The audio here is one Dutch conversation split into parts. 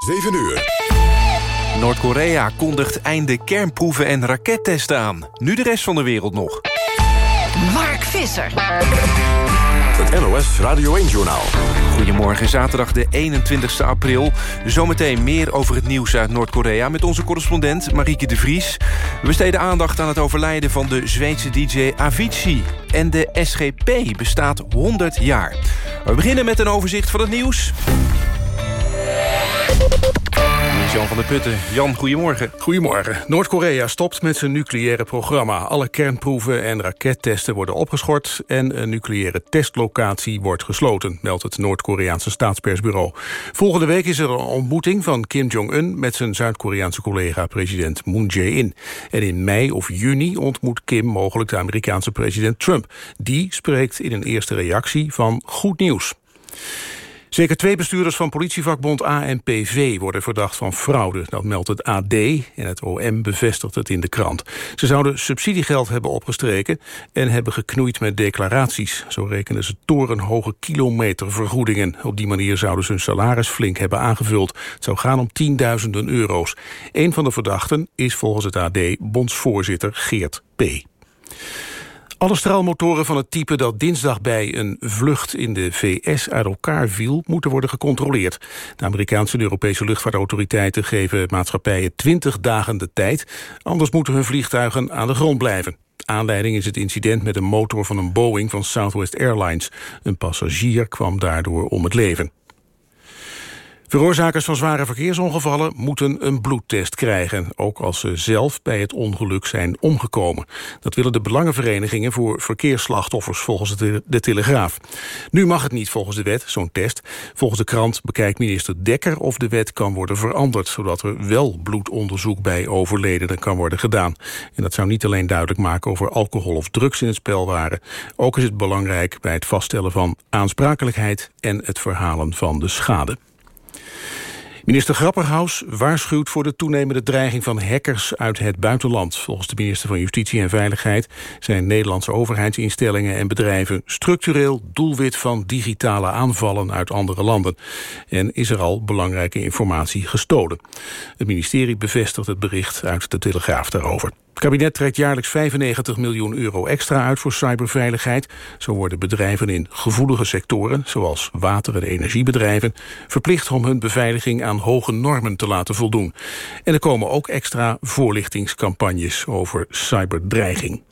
7 uur. Noord-Korea kondigt einde kernproeven en rakettesten aan. Nu de rest van de wereld nog. Mark Visser. Het NOS Radio 1-journaal. Goedemorgen, zaterdag de 21 april. Zometeen meer over het nieuws uit Noord-Korea... met onze correspondent Marieke de Vries. We besteden aandacht aan het overlijden van de Zweedse DJ Avicii. En de SGP bestaat 100 jaar. We beginnen met een overzicht van het nieuws. Jan van der Putten. Jan, goedemorgen. Goedemorgen. Noord-Korea stopt met zijn nucleaire programma. Alle kernproeven en rakettesten worden opgeschort... en een nucleaire testlocatie wordt gesloten... meldt het Noord-Koreaanse staatspersbureau. Volgende week is er een ontmoeting van Kim Jong-un... met zijn Zuid-Koreaanse collega president Moon Jae-in. En in mei of juni ontmoet Kim mogelijk de Amerikaanse president Trump. Die spreekt in een eerste reactie van goed nieuws. Zeker twee bestuurders van politievakbond ANPV worden verdacht van fraude. Dat meldt het AD en het OM bevestigt het in de krant. Ze zouden subsidiegeld hebben opgestreken en hebben geknoeid met declaraties. Zo rekenen ze torenhoge kilometervergoedingen. Op die manier zouden ze hun salaris flink hebben aangevuld. Het zou gaan om tienduizenden euro's. Een van de verdachten is volgens het AD bondsvoorzitter Geert P. Alle straalmotoren van het type dat dinsdag bij een vlucht in de VS uit elkaar viel, moeten worden gecontroleerd. De Amerikaanse en Europese luchtvaartautoriteiten geven maatschappijen 20 dagen de tijd, anders moeten hun vliegtuigen aan de grond blijven. Aanleiding is het incident met een motor van een Boeing van Southwest Airlines. Een passagier kwam daardoor om het leven. Veroorzakers van zware verkeersongevallen moeten een bloedtest krijgen... ook als ze zelf bij het ongeluk zijn omgekomen. Dat willen de belangenverenigingen voor verkeersslachtoffers... volgens de, de Telegraaf. Nu mag het niet volgens de wet, zo'n test. Volgens de krant bekijkt minister Dekker of de wet kan worden veranderd... zodat er wel bloedonderzoek bij overledenen kan worden gedaan. En dat zou niet alleen duidelijk maken of er alcohol of drugs in het spel waren. Ook is het belangrijk bij het vaststellen van aansprakelijkheid... en het verhalen van de schade. Minister Grapperhaus waarschuwt voor de toenemende dreiging van hackers uit het buitenland. Volgens de minister van Justitie en Veiligheid zijn Nederlandse overheidsinstellingen en bedrijven structureel doelwit van digitale aanvallen uit andere landen. En is er al belangrijke informatie gestolen. Het ministerie bevestigt het bericht uit de Telegraaf daarover. Het kabinet trekt jaarlijks 95 miljoen euro extra uit voor cyberveiligheid. Zo worden bedrijven in gevoelige sectoren, zoals water- en energiebedrijven... verplicht om hun beveiliging aan hoge normen te laten voldoen. En er komen ook extra voorlichtingscampagnes over cyberdreiging.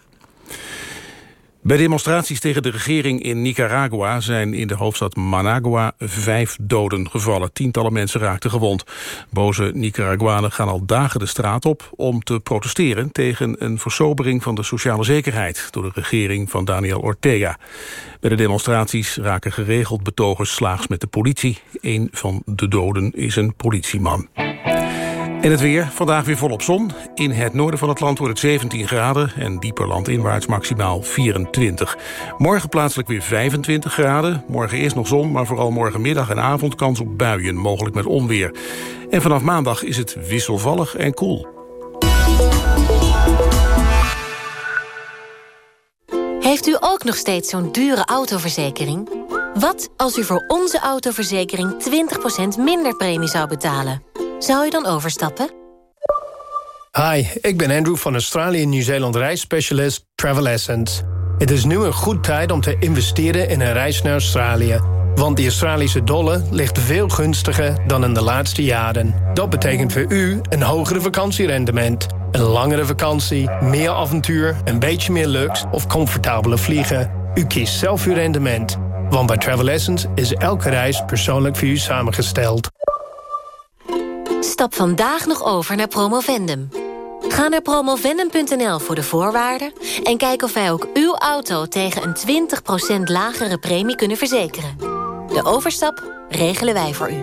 Bij demonstraties tegen de regering in Nicaragua zijn in de hoofdstad Managua vijf doden gevallen. Tientallen mensen raakten gewond. Boze Nicaraguanen gaan al dagen de straat op om te protesteren tegen een versobering van de sociale zekerheid door de regering van Daniel Ortega. Bij de demonstraties raken geregeld betogers slaags met de politie. Een van de doden is een politieman. En het weer, vandaag weer volop zon. In het noorden van het land wordt het 17 graden... en dieper landinwaarts maximaal 24. Morgen plaatselijk weer 25 graden. Morgen eerst nog zon, maar vooral morgenmiddag en avond... kans op buien, mogelijk met onweer. En vanaf maandag is het wisselvallig en koel. Heeft u ook nog steeds zo'n dure autoverzekering? Wat als u voor onze autoverzekering 20% minder premie zou betalen? Zou u dan overstappen? Hi, ik ben Andrew van Australië Nieuw-Zeeland reisspecialist Travel Essence. Het is nu een goed tijd om te investeren in een reis naar Australië. Want de Australische dollar ligt veel gunstiger dan in de laatste jaren. Dat betekent voor u een hogere vakantierendement. Een langere vakantie, meer avontuur, een beetje meer luxe of comfortabele vliegen. U kiest zelf uw rendement. Want bij Travel Essence is elke reis persoonlijk voor u samengesteld. Stap vandaag nog over naar Promovendum. Ga naar promovendum.nl voor de voorwaarden... en kijk of wij ook uw auto tegen een 20% lagere premie kunnen verzekeren. De overstap regelen wij voor u.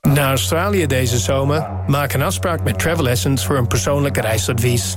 Naar Australië deze zomer? Maak een afspraak met Travel Essence voor een persoonlijk reisadvies.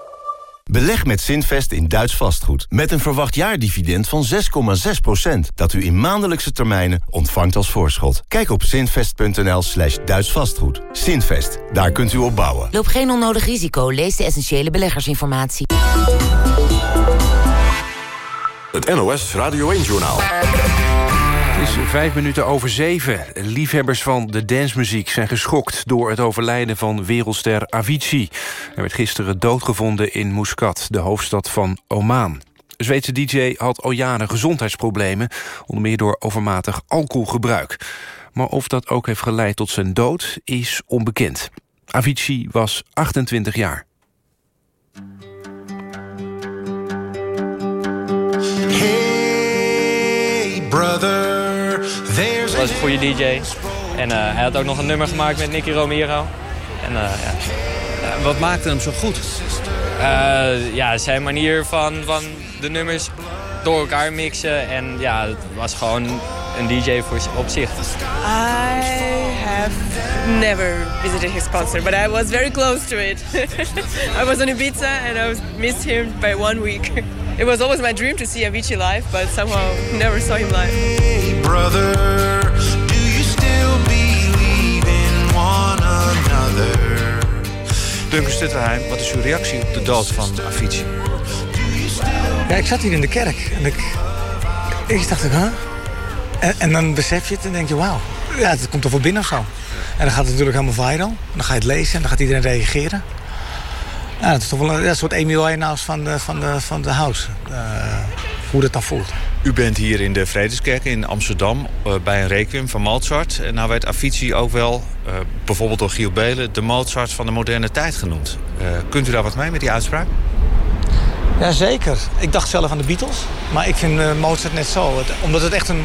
Beleg met Zinvest in Duits vastgoed. Met een verwacht jaardividend van 6,6%. Dat u in maandelijkse termijnen ontvangt als voorschot. Kijk op zinvest.nl slash Duits vastgoed. Zinvest, daar kunt u op bouwen. Loop geen onnodig risico. Lees de essentiële beleggersinformatie. Het NOS Radio 1-journaal. Het is vijf minuten over zeven. Liefhebbers van de dancemuziek zijn geschokt... door het overlijden van wereldster Avicii. Hij werd gisteren doodgevonden in Muscat, de hoofdstad van Oman. De Zweedse DJ had al jaren gezondheidsproblemen... onder meer door overmatig alcoholgebruik. Maar of dat ook heeft geleid tot zijn dood, is onbekend. Avicii was 28 jaar. Goede DJ. En uh, hij had ook nog een nummer gemaakt met Nicky Romero. En, uh, ja. Uh, wat maakte hem zo goed? ja, zijn manier van, van de nummers door elkaar mixen. En ja, het was gewoon een DJ voor, op zich. I have never visited his concert, but I was very close to it. I was on Ibiza and I was missed him by one week. It was always my dream to see Avicii live, but somehow never saw him live. Hey brother, Duncan Stutterheim, wat is uw reactie op de dood van Avicii? Ja, ik zat hier in de kerk en ik, ik dacht ik, huh? En, dan besef je het en denk je, wauw, ja, het komt toch wel binnen of zo. En dan gaat het natuurlijk helemaal viral. Dan ga je het lezen en dan gaat iedereen reageren. Ja, het is toch wel een, soort Amy Winehouse van de, van de, van de house. Uh, hoe dat dan voelt. U bent hier in de Vredeskerk in Amsterdam uh, bij een requiem van Mozart. En nou werd Avicii ook wel, uh, bijvoorbeeld door Giel Belen... de Mozart van de moderne tijd genoemd. kunt u daar wat mee met die uitspraak? Jazeker. Ik dacht zelf aan de Beatles. Maar ik vind Mozart net zo. Omdat het echt een...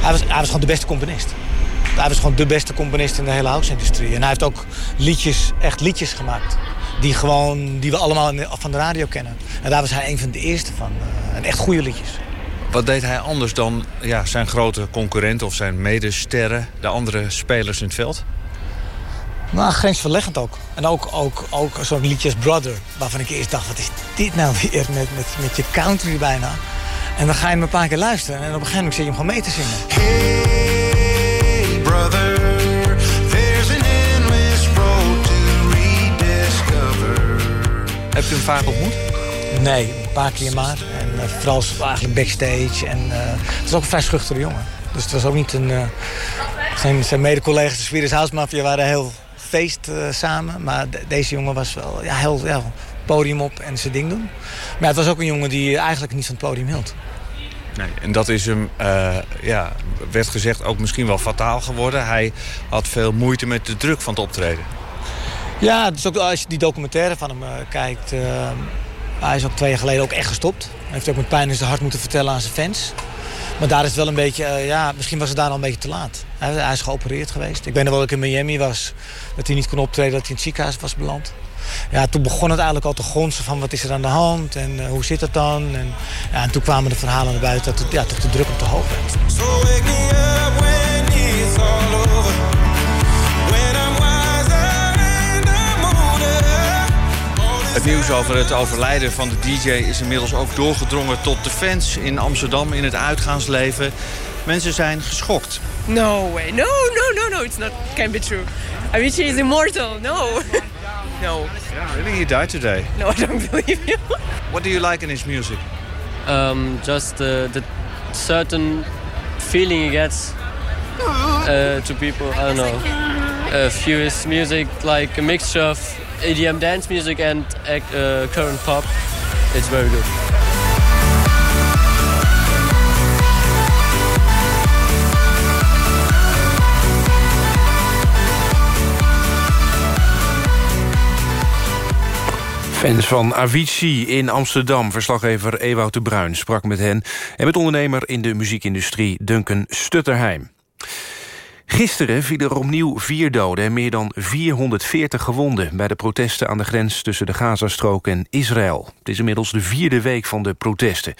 Hij was, hij was gewoon de beste componist. Hij was gewoon de beste componist in de hele house-industrie. En hij heeft ook liedjes, echt liedjes gemaakt die, gewoon, die we allemaal van de radio kennen. En daar was hij een van de eerste van. En echt goede liedjes. Wat deed hij anders dan ja, zijn grote concurrenten of zijn medesterren... de andere spelers in het veld? Nou, grensverleggend ook. En ook, ook, ook zo'n liedje als Brother. Waarvan ik eerst dacht, wat is dit nou weer met, met, met je country bijna. En dan ga je hem een paar keer luisteren. En op een gegeven moment zit je hem gewoon mee te zingen. Hey brother. Hebt u hem vaak ontmoet? Nee, een paar keer maar. Uh, vooral eigenlijk backstage. En uh, het is ook een vrij schuchtere jongen. Dus het was ook niet een... Uh, zijn, zijn mede-collega's, de Swedish House Mafia, waren heel feest samen. Maar de, deze jongen was wel ja, heel ja, podium op en zijn ding doen. Maar het was ook een jongen die eigenlijk niet van het podium hield. Nee, en dat is hem, ja, werd gezegd, ook misschien wel fataal geworden. Hij had veel moeite met de druk van het optreden. Ja, dus ook als je die documentaire van hem uh, kijkt... Uh, hij is ook twee jaar geleden ook echt gestopt. Hij heeft ook met pijn in zijn hart moeten vertellen aan zijn fans. Maar daar is het wel een beetje... Uh, ja, misschien was het daar al een beetje te laat. Hij, is geopereerd geweest. Ik weet nog wel dat ik in Miami was. Dat hij niet kon optreden, dat hij in het ziekenhuis was beland. Ja, toen begon het eigenlijk al te gonsen van wat is er aan de hand en hoe zit het dan. En, ja, en toen kwamen de verhalen naar buiten dat het, ja, toch de druk op te hoog werd. Het nieuws over het overlijden van de DJ is inmiddels ook doorgedrongen tot de fans in Amsterdam in het uitgaansleven. Mensen zijn geschokt. No way. No, no, no, no. It's not. Can't be true. Avicii is immortal. No. no. Yeah, really, he died today. No, I don't believe you. What do you like in his music? Um, just uh, the certain feeling he gets uh, to people. I don't know. Uh, furious music, like a mixture of EDM dance music and uh, current pop. It's very good. Fans van Avicii in Amsterdam. Verslaggever Ewout de Bruin sprak met hen... en met ondernemer in de muziekindustrie Duncan Stutterheim. Gisteren vielen er opnieuw vier doden en meer dan 440 gewonden... bij de protesten aan de grens tussen de Gazastrook en Israël. Het is inmiddels de vierde week van de protesten.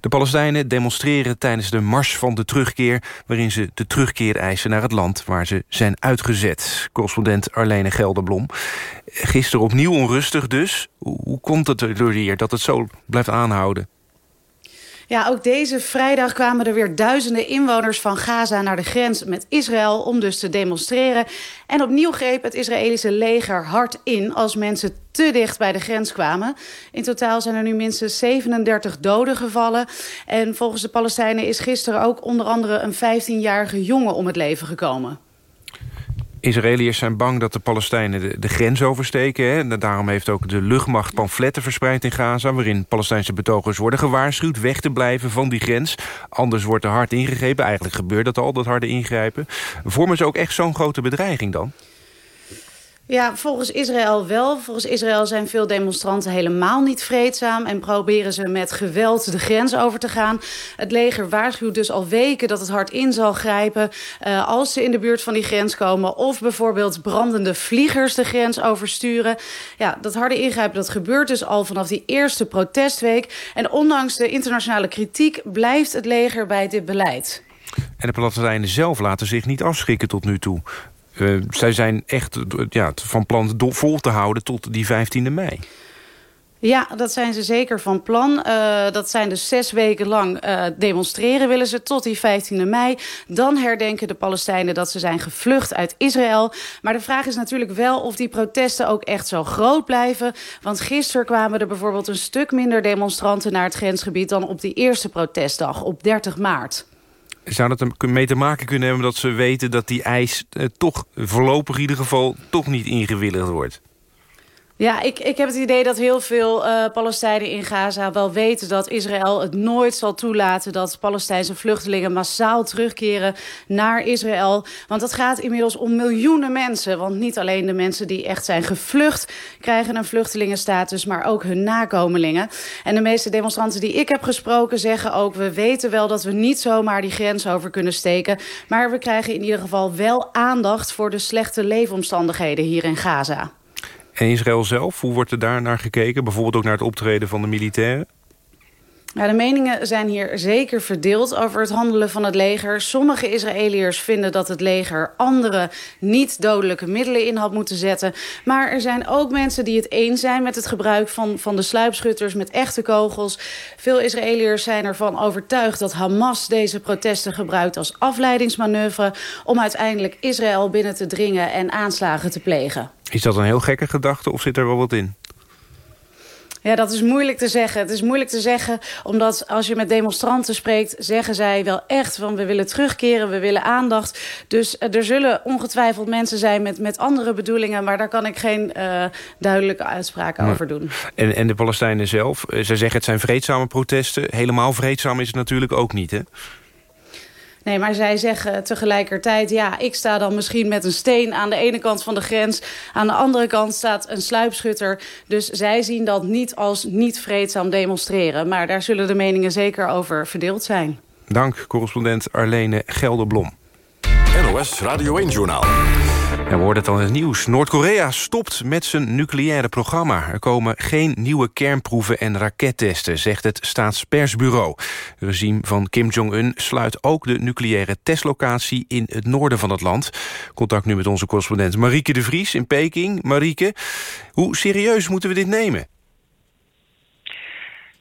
De Palestijnen demonstreren tijdens de Mars van de Terugkeer... waarin ze de terugkeer eisen naar het land waar ze zijn uitgezet. Correspondent Arlene Gelderblom. Gisteren opnieuw onrustig dus. Hoe komt het er hier dat het zo blijft aanhouden? Ja, ook deze vrijdag kwamen er weer duizenden inwoners van Gaza naar de grens met Israël om dus te demonstreren. En opnieuw greep het Israëlische leger hard in als mensen te dicht bij de grens kwamen. In totaal zijn er nu minstens 37 doden gevallen. En volgens de Palestijnen is gisteren ook onder andere een 15-jarige jongen om het leven gekomen. Israëliërs zijn bang dat de Palestijnen de, grens oversteken. Hè? En daarom heeft ook de luchtmacht pamfletten verspreid in Gaza... waarin Palestijnse betogers worden gewaarschuwd weg te blijven van die grens. Anders wordt er hard ingegrepen. Eigenlijk gebeurt dat al, dat harde ingrijpen. Vormen ze ook echt zo'n grote bedreiging dan? Ja, volgens Israël wel. Volgens Israël zijn veel demonstranten helemaal niet vreedzaam... en proberen ze met geweld de grens over te gaan. Het leger waarschuwt dus al weken dat het hard in zal grijpen... Uh, als ze in de buurt van die grens komen... of bijvoorbeeld brandende vliegers de grens oversturen. Ja, dat harde ingrijpen dat gebeurt dus al vanaf die eerste protestweek. En ondanks de internationale kritiek blijft het leger bij dit beleid. En de Palestijnen zelf laten zich niet afschrikken tot nu toe. Uh, zij zijn echt ja, van plan vol te houden tot die 15e mei. Ja, dat zijn ze zeker van plan. Uh, dat zijn dus zes weken lang demonstreren willen ze tot die 15e mei. Dan herdenken de Palestijnen dat ze zijn gevlucht uit Israël. Maar de vraag is natuurlijk wel of die protesten ook echt zo groot blijven. Want gisteren kwamen er bijvoorbeeld een stuk minder demonstranten naar het grensgebied... dan op die eerste protestdag op 30 maart. Zou dat er mee te maken kunnen hebben dat ze weten dat die eis eh, toch voorlopig in ieder geval toch niet ingewilligd wordt? Ja, ik, ik heb het idee dat heel veel uh, Palestijnen in Gaza wel weten dat Israël het nooit zal toelaten dat Palestijnse vluchtelingen massaal terugkeren naar Israël. Want dat gaat inmiddels om miljoenen mensen. Want niet alleen de mensen die echt zijn gevlucht krijgen een vluchtelingenstatus, maar ook hun nakomelingen. En de meeste demonstranten die ik heb gesproken zeggen ook, we weten wel dat we niet zomaar die grens over kunnen steken. Maar we krijgen in ieder geval wel aandacht voor de slechte leefomstandigheden hier in Gaza. En Israël zelf, hoe wordt er daar naar gekeken? Bijvoorbeeld ook naar het optreden van de militairen? Ja, de meningen zijn hier zeker verdeeld over het handelen van het leger. Sommige Israëliërs vinden dat het leger andere niet-dodelijke middelen in had moeten zetten. Maar er zijn ook mensen die het eens zijn met het gebruik van, van de sluipschutters met echte kogels. Veel Israëliërs zijn ervan overtuigd dat Hamas deze protesten gebruikt als afleidingsmanoeuvre... om uiteindelijk Israël binnen te dringen en aanslagen te plegen. Is dat een heel gekke gedachte of zit er wel wat in? Ja, dat is moeilijk te zeggen. Het is moeilijk te zeggen, omdat als je met demonstranten spreekt... zeggen zij wel echt van we willen terugkeren, we willen aandacht. Dus uh, er zullen ongetwijfeld mensen zijn met, met andere bedoelingen... maar daar kan ik geen uh, duidelijke uitspraken over doen. En, en de Palestijnen zelf, uh, zij zeggen het zijn vreedzame protesten. Helemaal vreedzaam is het natuurlijk ook niet, hè? Nee, maar zij zeggen tegelijkertijd... ja, ik sta dan misschien met een steen aan de ene kant van de grens. Aan de andere kant staat een sluipschutter. Dus zij zien dat niet als niet vreedzaam demonstreren. Maar daar zullen de meningen zeker over verdeeld zijn. Dank, correspondent Arlene Gelderblom. NOS Radio 1-journaal. Ja, we hoorden het al in het nieuws. Noord-Korea stopt met zijn nucleaire programma. Er komen geen nieuwe kernproeven en rakettesten, zegt het staatspersbureau. Het regime van Kim Jong-un sluit ook de nucleaire testlocatie in het noorden van het land. Contact nu met onze correspondent Marieke de Vries in Peking. Marieke, hoe serieus moeten we dit nemen?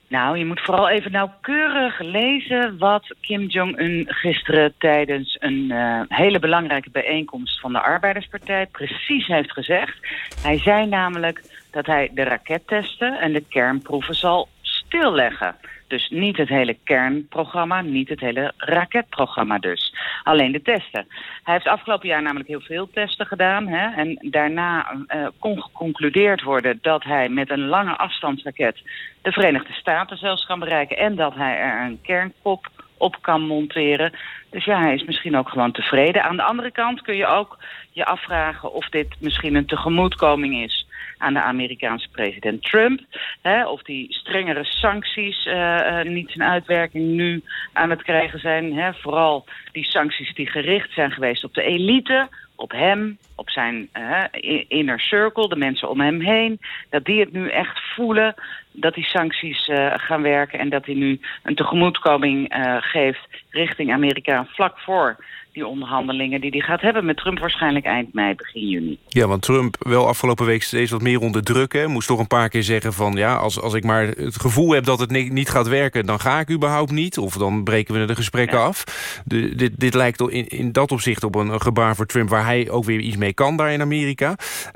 Nou, je moet vooral even nauwkeurig lezen wat Kim Jong-un gisteren tijdens een uh, hele belangrijke bijeenkomst van de Arbeiderspartij precies heeft gezegd. Hij zei namelijk dat hij de rakettesten en de kernproeven zal stilleggen. Dus niet het hele kernprogramma, niet het hele raketprogramma dus. Alleen de testen. Hij heeft afgelopen jaar namelijk heel veel testen gedaan. Hè, en daarna uh, kon geconcludeerd worden dat hij met een lange afstandsraket... de Verenigde Staten zelfs kan bereiken... en dat hij er een kernkop op kan monteren. Dus ja, hij is misschien ook gewoon tevreden. Aan de andere kant kun je ook je afvragen of dit misschien een tegemoetkoming is aan de Amerikaanse president Trump. Hè, of die strengere sancties uh, niet zijn uitwerking nu aan het krijgen zijn. Hè, vooral die sancties die gericht zijn geweest op de elite, op hem, op zijn uh, inner circle, de mensen om hem heen. Dat die het nu echt voelen dat die sancties uh, gaan werken... en dat hij nu een tegemoetkoming uh, geeft richting Amerika vlak voor die onderhandelingen die hij gaat hebben met Trump waarschijnlijk eind mei, begin juni. Ja, want Trump wel afgelopen week steeds wat meer onder druk. Hè? Moest toch een paar keer zeggen van ja, als, als ik maar het gevoel heb dat het niet gaat werken, dan ga ik überhaupt niet. Of dan breken we de gesprekken ja. af. De, dit, dit lijkt in, in dat opzicht op een, een, gebaar voor Trump waar hij ook weer iets mee kan daar in Amerika.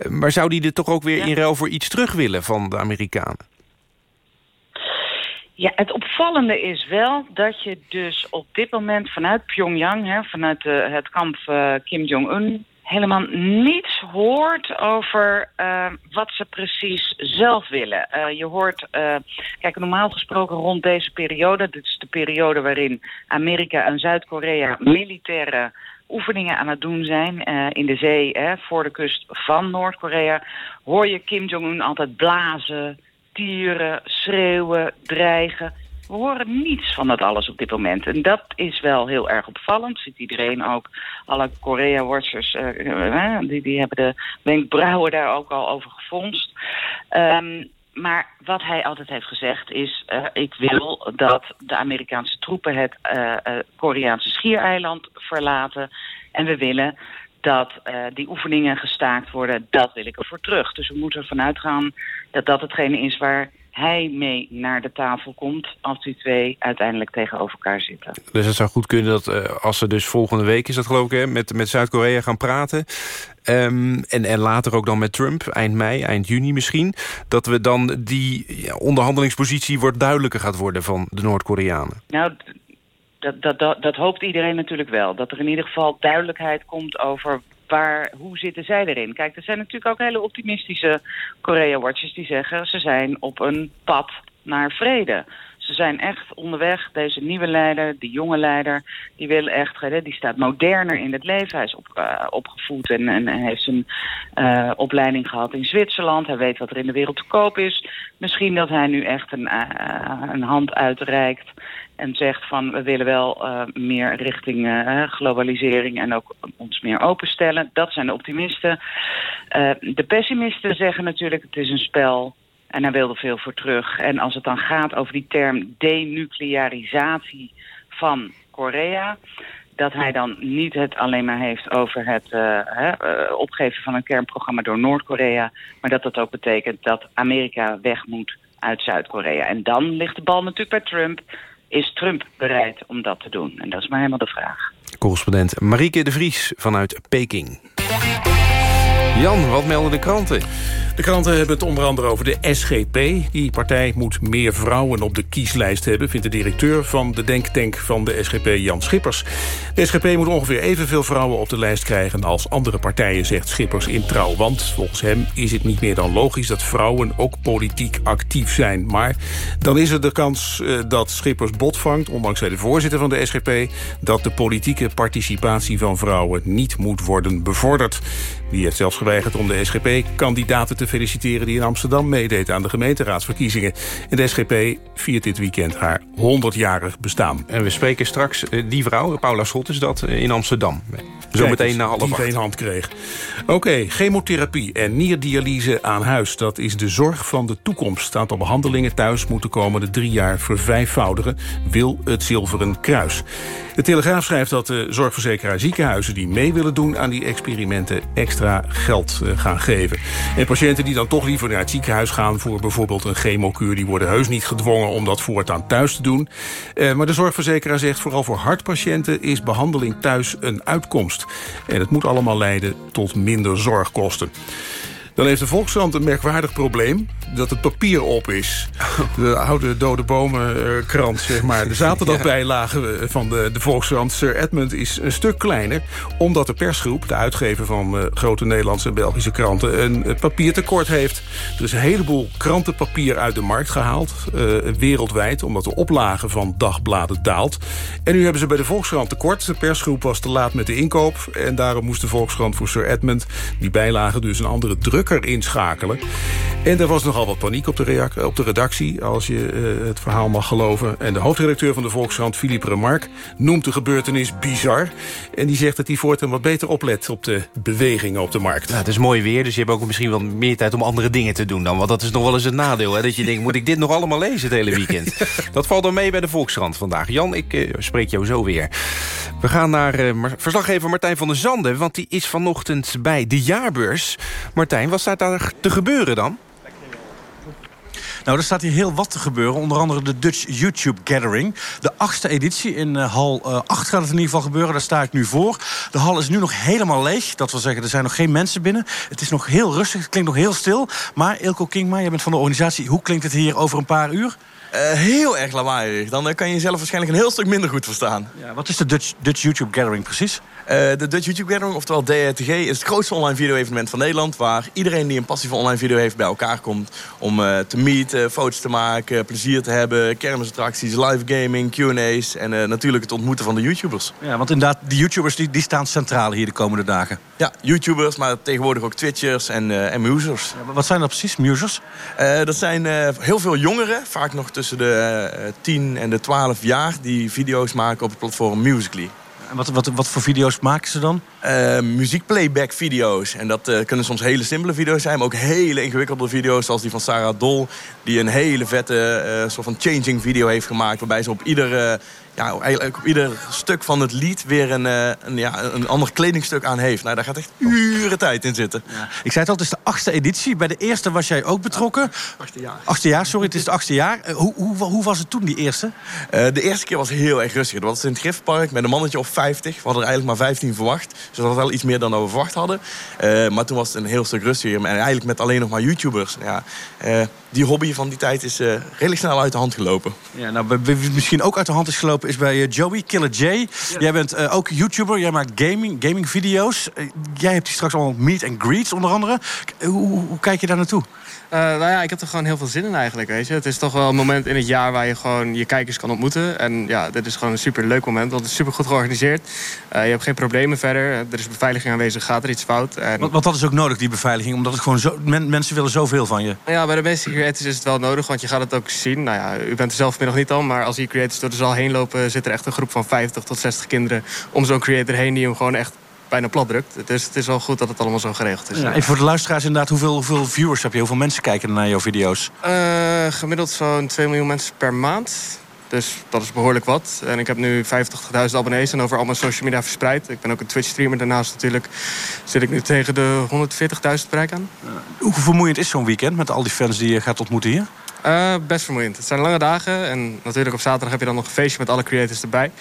Maar zou hij er toch ook weer ja. in ruil voor iets terug willen van de Amerikanen? Ja, het opvallende is wel dat je dus op dit moment vanuit Pyongyang, hè, vanuit de, het kamp uh, Kim Jong-un, helemaal niets hoort over uh, wat ze precies zelf willen. Je hoort, kijk, normaal gesproken rond deze periode, dit is de periode waarin Amerika en Zuid-Korea militaire oefeningen aan het doen zijn in de zee voor de kust van Noord-Korea, hoor je Kim Jong-un altijd blazen tieren, schreeuwen, dreigen. We horen niets van dat alles op dit moment. En dat is wel heel erg opvallend. Ziet iedereen ook, alle Korea-watchers, uh, die, die hebben de wenkbrauwen daar ook al over gefronst. Um, maar wat hij altijd heeft gezegd is... Uh, ik wil dat de Amerikaanse troepen het Koreaanse schiereiland verlaten. En we willen dat uh, die oefeningen gestaakt worden, dat wil ik ervoor terug. Dus we moeten ervan uitgaan dat dat hetgene is waar hij mee naar de tafel komt... als die twee uiteindelijk tegenover elkaar zitten. Dus het zou goed kunnen dat uh, als ze dus volgende week... is dat geloof ik, hè, met, met Zuid-Korea gaan praten... Um, en, en later ook dan met Trump, eind mei, eind juni misschien... dat we dan die ja, onderhandelingspositie wordt duidelijker gaat worden... van de Noord-Koreanen. Nou, dat, dat, dat, hoopt iedereen natuurlijk wel. Dat er in ieder geval duidelijkheid komt over waar, hoe zitten zij erin. Kijk, er zijn natuurlijk ook hele optimistische Korea-watchers die zeggen... ze zijn op een pad naar vrede. Zijn echt onderweg, deze nieuwe leider, die jonge leider... die wil echt, die staat moderner in het leven. Hij is op, uh, opgevoed en, en, heeft zijn uh, opleiding gehad in Zwitserland. Hij weet wat er in de wereld te koop is. Misschien dat hij nu echt een, uh, een hand uitreikt en zegt van we willen wel meer richting globalisering en ook ons meer openstellen. Dat zijn de optimisten. De pessimisten zeggen natuurlijk het is een spel en hij wil er veel voor terug. En als het dan gaat over die term denuclearisatie van Korea dat hij dan niet het alleen maar heeft over het uh, uh, opgeven van een kernprogramma door Noord-Korea, maar dat dat ook betekent dat Amerika weg moet uit Zuid-Korea. En dan ligt de bal natuurlijk bij Trump is Trump bereid om dat te doen? En dat is maar helemaal de vraag. Correspondent Marieke de Vries vanuit Peking. Jan, wat melden de kranten? De kranten hebben het onder andere over de SGP. Die partij moet meer vrouwen op de kieslijst hebben... vindt de directeur van de denktank van de SGP Jan Schippers. De SGP moet ongeveer evenveel vrouwen op de lijst krijgen... als andere partijen, zegt Schippers in Trouw. Want volgens hem is het niet meer dan logisch... dat vrouwen ook politiek actief zijn. Maar dan is er de kans uh, dat Schippers botvangt... ondanks hij de voorzitter van de SGP... dat de politieke participatie van vrouwen niet moet worden bevorderd. Die heeft zelfs geweigerd om de SGP-kandidaten te feliciteren... die in Amsterdam meedeed aan de gemeenteraadsverkiezingen. En de SGP viert dit weekend haar 100-jarig bestaan. En we spreken straks die vrouw, Paula Schot is dat, in Amsterdam. Zometeen na half die acht. een hand kreeg. Oké, okay, chemotherapie en nierdialyse aan huis. Dat is de zorg van de toekomst. Het aantal behandelingen thuis moeten komende drie jaar vervijfvoudigen... wil het Zilveren Kruis. De Telegraaf schrijft dat de zorgverzekeraar ziekenhuizen... die mee willen doen aan die experimenten extra geld gaan geven. En patiënten die dan toch liever naar het ziekenhuis gaan... voor bijvoorbeeld een chemokuur... die worden heus niet gedwongen om dat voortaan thuis te doen. Eh, maar de zorgverzekeraar zegt vooral voor hartpatiënten... is behandeling thuis een uitkomst. En het moet allemaal leiden tot minder zorgkosten. Dan heeft de Volkskrant een merkwaardig probleem. Dat het papier op is. De oude dode bomenkrant, zeg maar. De zaterdagbijlage van de, de Volkskrant, Sir Edmund, is een stuk kleiner. Omdat de persgroep, de uitgever van uh, grote Nederlandse en Belgische kranten... een uh, papiertekort heeft. Er is een heleboel krantenpapier uit de markt gehaald. Uh, wereldwijd, omdat de oplage van dagbladen daalt. En nu hebben ze bij de Volkskrant tekort. De persgroep was te laat met de inkoop. En daarom moest de Volkskrant voor Sir Edmund... die bijlage dus een andere druk inschakelen. En er was nogal wat paniek op de, op de redactie, als je eh, het verhaal mag geloven. En de hoofdredacteur van de Volkskrant, Philippe Remarque, noemt de gebeurtenis bizar. En die zegt dat hij voortaan wat beter oplet op de bewegingen op de markt. Nou, het is mooi weer, dus je hebt ook misschien wel meer tijd om andere dingen te doen dan. Want dat is nog wel eens het nadeel, hè? dat je denkt, moet ik dit nog allemaal lezen het hele weekend? Dat valt dan mee bij de Volkskrant vandaag. Jan, ik eh, spreek jou zo weer. We gaan naar eh, verslaggever Martijn van der Zanden, want die is vanochtend bij de jaarbeurs. Martijn, wat staat daar te gebeuren dan? Nou, er staat hier heel wat te gebeuren. Onder andere de Dutch YouTube Gathering. De achtste editie in eh, hal eh, 8 gaat het in ieder geval gebeuren. Daar sta ik nu voor. De hal is nu nog helemaal leeg. Dat wil zeggen, er zijn nog geen mensen binnen. Het is nog heel rustig, het klinkt nog heel stil. Maar Ilko Kingma, jij bent van de organisatie. Hoe klinkt het hier over een paar uur? Eh, heel erg lawaaiig. Dan eh, kan je jezelf waarschijnlijk een heel stuk minder goed verstaan. Ja, wat is de Dutch, Dutch YouTube Gathering precies? Eh, de Dutch YouTube Gathering, oftewel DRTG, is het grootste online video-evenement van Nederland. Waar iedereen die een passie voor online video heeft bij elkaar komt. Om eh, te meeten, foto's te maken, plezier te hebben, kermisattracties, live gaming, QA's. En eh, natuurlijk het ontmoeten van de YouTubers. Ja, want inderdaad, die YouTubers die, die staan centraal hier de komende dagen. Ja, YouTubers, maar tegenwoordig ook Twitchers en, en musers. wat zijn dat precies, musers? dat zijn heel veel jongeren, vaak nog tussen de eh, 10 en de 12 jaar... die video's maken op het platform Musical.ly. En wat, wat, wat voor video's maken ze dan? Uh, muziekplayback video's. En dat uh, kunnen soms hele simpele video's zijn, maar ook hele ingewikkelde video's. Zoals die van Sarah Dol, die een hele vette uh, soort van changing video heeft gemaakt. Waarbij ze op ieder, ja, eigenlijk op ieder stuk van het lied weer een, een, ja, een ander kledingstuk aan heeft. Nou, daar gaat echt uren tijd in zitten. Ja. Ik zei het al, het is de achtste editie. Bij de eerste was jij ook betrokken. Achtste jaar. Achtste jaar, sorry, het is het achtste jaar. hoe, hoe, hoe was het toen, die eerste? de eerste keer was heel erg rustig. Dat was in het Griffpark met een mannetje of 50. We hadden er eigenlijk maar 15 verwacht. Dus dat was wel iets meer dan we verwacht hadden. Uh, maar toen was het een heel stuk rustiger. En eigenlijk met alleen nog maar YouTubers. Ja, uh, die hobby van die tijd is uh, redelijk snel uit de hand gelopen. Ja, nou, misschien ook uit de hand is gelopen is bij Joey, Killer J. Jij bent ook YouTuber, jij maakt gaming, gaming video's. jij hebt die straks allemaal meet and greets onder andere. Hoe, hoe kijk je daar naartoe? Uh, nou ja, ik heb er gewoon heel veel zin in eigenlijk, weet je. Het is toch wel een moment in het jaar waar je gewoon je kijkers kan ontmoeten. En ja, dit is gewoon een super leuk moment, want het is super goed georganiseerd. Uh, je hebt geen problemen verder. Er is beveiliging aanwezig, gaat er iets fout. En... Want, want, dat is ook nodig, die beveiliging, omdat het gewoon zo, men, mensen willen zoveel van je. Ja, bij de meeste creators is het wel nodig, want je gaat het ook zien. Nou ja, u bent er zelf nog niet al, maar als die creators door de zaal heen lopen... zit er echt een groep van 50 tot 60 kinderen om zo'n creator heen... die hem gewoon echt bijna plat drukt. Dus het is wel goed dat het allemaal zo geregeld is. Ja, even voor de luisteraars inderdaad, hoeveel, hoeveel viewers heb je? Hoeveel mensen kijken naar jouw video's? Uh, gemiddeld zo'n 2 miljoen mensen per maand. Dus dat is behoorlijk wat. En ik heb nu 50.000 abonnees en over al mijn social media verspreid. Ik ben ook een Twitch-streamer. Daarnaast natuurlijk zit ik nu tegen de 140.000 bereik aan. Hoe vermoeiend is zo'n weekend met al die fans die je gaat ontmoeten hier? Uh, best vermoeiend. Het zijn lange dagen. En natuurlijk op zaterdag heb je dan nog een feestje met alle creators erbij.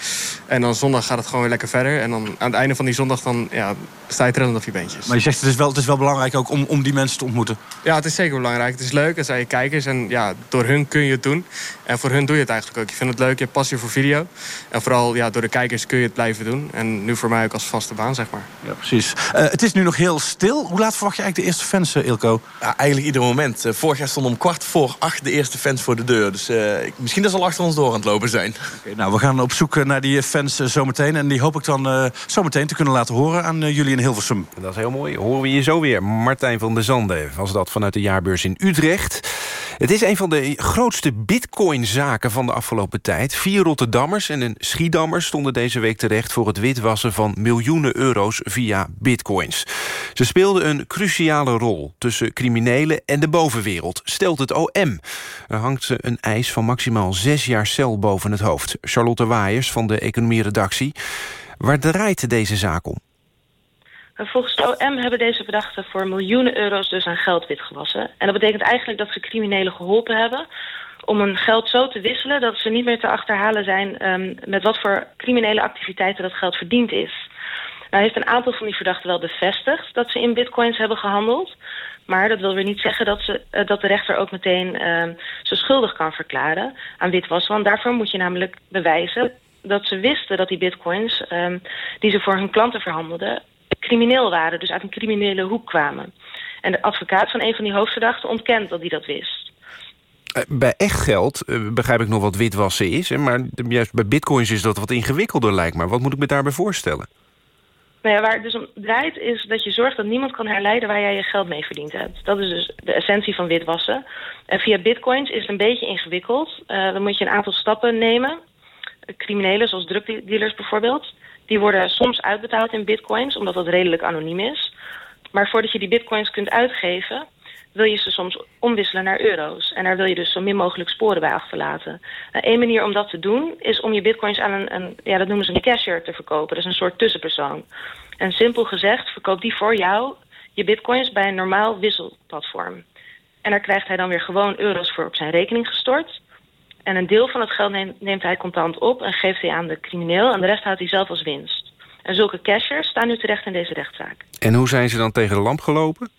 En dan zondag gaat het gewoon weer lekker verder. En dan aan het einde van die zondag dan, ja, sta je trillend op je beentjes. Maar je zegt het is wel, het is wel belangrijk ook om, om die mensen te ontmoeten. Ja, het is zeker belangrijk. Het is leuk. Het zijn je kijkers. En ja, door hun kun je het doen. En voor hun doe je het eigenlijk ook. Je vindt het leuk. Je hebt passie voor video. En vooral ja, door de kijkers kun je het blijven doen. En nu voor mij ook als vaste baan, zeg maar. Ja, precies. Uh, het is nu nog heel stil. Hoe laat verwacht je eigenlijk de eerste fans, uh, Ilko? Ja, eigenlijk ieder moment. Vorig jaar stond om kwart voor acht de eerste fans voor de deur. Dus uh, misschien dat ze al achter ons door aan het lopen zijn. Okay, nou, we gaan op zoek naar die fans uh, zometeen. En die hoop ik dan uh, zometeen te kunnen laten horen aan jullie in Hilversum. Dat is heel mooi. Horen we je zo weer. Martijn van der Zanden was dat vanuit de jaarbeurs in Utrecht. Het is een van de grootste bitcoinzaken van de afgelopen tijd. Vier Rotterdammers en een Schiedammer stonden deze week terecht... voor het witwassen van miljoenen euro's via bitcoins. Ze speelden een cruciale rol tussen criminelen en de bovenwereld, stelt het OM. Er hangt ze een eis van maximaal zes jaar cel boven het hoofd. Charlotte Waaiers van de economieredactie. Waar draait deze zaak om? Volgens de OM hebben deze verdachten voor miljoenen euro's dus aan geld witgewassen. En dat betekent eigenlijk dat ze criminelen geholpen hebben om hun geld zo te wisselen dat ze niet meer te achterhalen zijn um, met wat voor criminele activiteiten dat geld verdiend is. Nou heeft een aantal van die verdachten wel bevestigd dat ze in bitcoins hebben gehandeld. Maar dat wil weer niet zeggen dat, ze, uh, dat de rechter ook meteen uh, ze schuldig kan verklaren aan witwassen. Want daarvoor moet je namelijk bewijzen dat ze wisten dat die bitcoins um, die ze voor hun klanten verhandelden crimineel waren. Dus uit een criminele hoek kwamen. En de advocaat van een van die hoofdverdachten ontkent dat hij dat wist. Bij echt geld uh, begrijp ik nog wat witwassen is. Maar juist bij bitcoins is dat wat ingewikkelder lijkt me. Wat moet ik me daarbij voorstellen? Nou ja, waar het dus om draait is dat je zorgt dat niemand kan herleiden waar jij je geld mee verdiend hebt. Dat is dus de essentie van witwassen. En via bitcoins is het een beetje ingewikkeld. Uh, dan moet je een aantal stappen nemen. Criminelen, zoals drugdealers bijvoorbeeld, die worden soms uitbetaald in bitcoins, omdat dat redelijk anoniem is. Maar voordat je die bitcoins kunt uitgeven, wil je ze soms omwisselen naar euro's. En daar wil je dus zo min mogelijk sporen bij achterlaten. Nou, Eén manier om dat te doen is om je bitcoins aan een, een, ja, dat noemen ze een cashier te verkopen. Dat is een soort tussenpersoon. En simpel gezegd verkoopt die voor jou je bitcoins bij een normaal wisselplatform. En daar krijgt hij dan weer gewoon euro's voor op zijn rekening gestort. En een deel van het geld neemt, neemt hij contant op en geeft hij aan de crimineel. En de rest houdt hij zelf als winst. En zulke cashers staan nu terecht in deze rechtszaak. En hoe zijn ze dan tegen de lamp gelopen?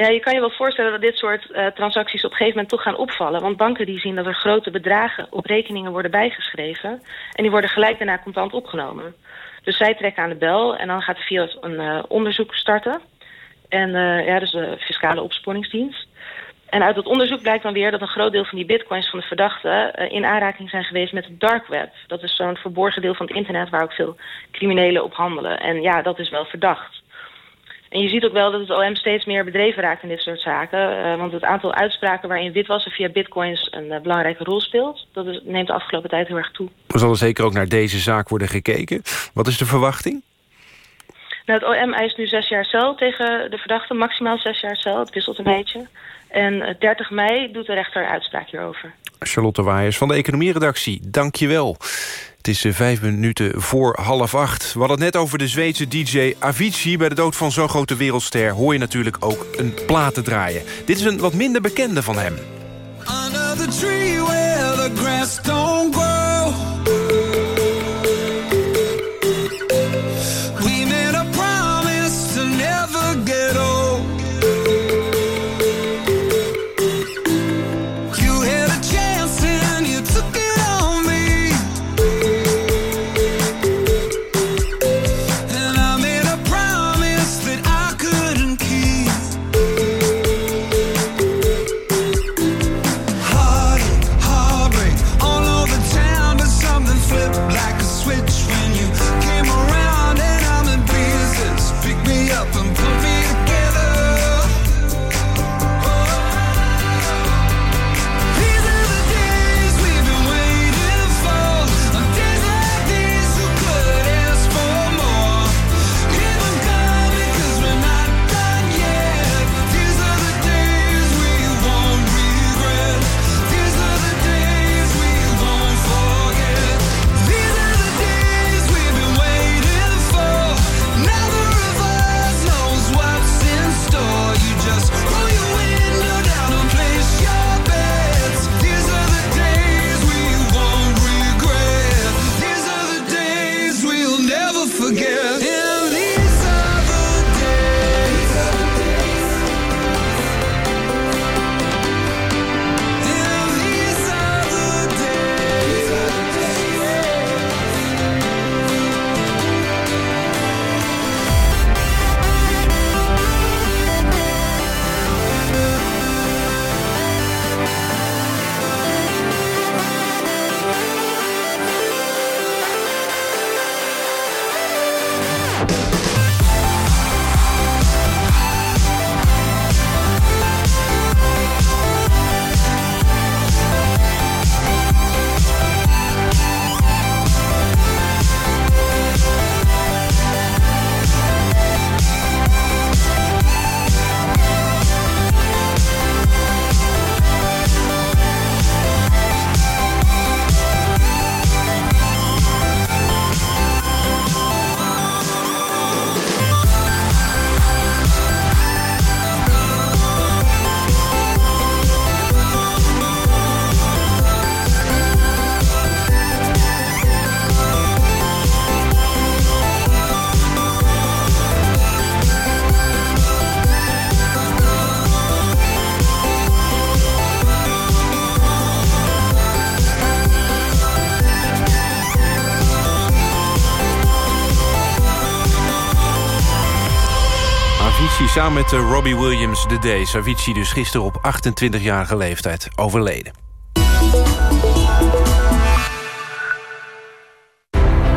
Ja, je kan je wel voorstellen dat dit soort uh, transacties op een gegeven moment toch gaan opvallen. Want banken die zien dat er grote bedragen op rekeningen worden bijgeschreven. En die worden gelijk daarna contant opgenomen. Dus zij trekken aan de bel en dan gaat de Fiat een uh, onderzoek starten. En uh, ja, dus de fiscale opsporingsdienst. En uit dat onderzoek blijkt dan weer dat een groot deel van die bitcoins van de verdachten in aanraking zijn geweest met het dark web. Dat is zo'n verborgen deel van het internet waar ook veel criminelen op handelen. En ja, dat is wel verdacht. En je ziet ook wel dat het OM steeds meer bedreven raakt in dit soort zaken. Uh, want het aantal uitspraken waarin witwassen via bitcoins een uh, belangrijke rol speelt... dat neemt de afgelopen tijd heel erg toe. Er zal er zeker ook naar deze zaak worden gekeken. Wat is de verwachting? Nou, het OM eist nu zes jaar cel tegen de verdachte. Maximaal zes jaar cel, het wisselt een beetje. En 30 mei doet de rechter uitspraak hierover. Charlotte Waaiers van de Economieredactie, dank je wel. Het is vijf minuten voor half acht. We hadden het net over de Zweedse DJ Avicii. Bij de dood van zo'n grote wereldster hoor je natuurlijk ook een plaat te draaien. Dit is een wat minder bekende van hem. Under the tree where the grass don't grow. Samen met eh, Robbie Williams de Days. Avicii dus gisteren op 28-jarige leeftijd overleden.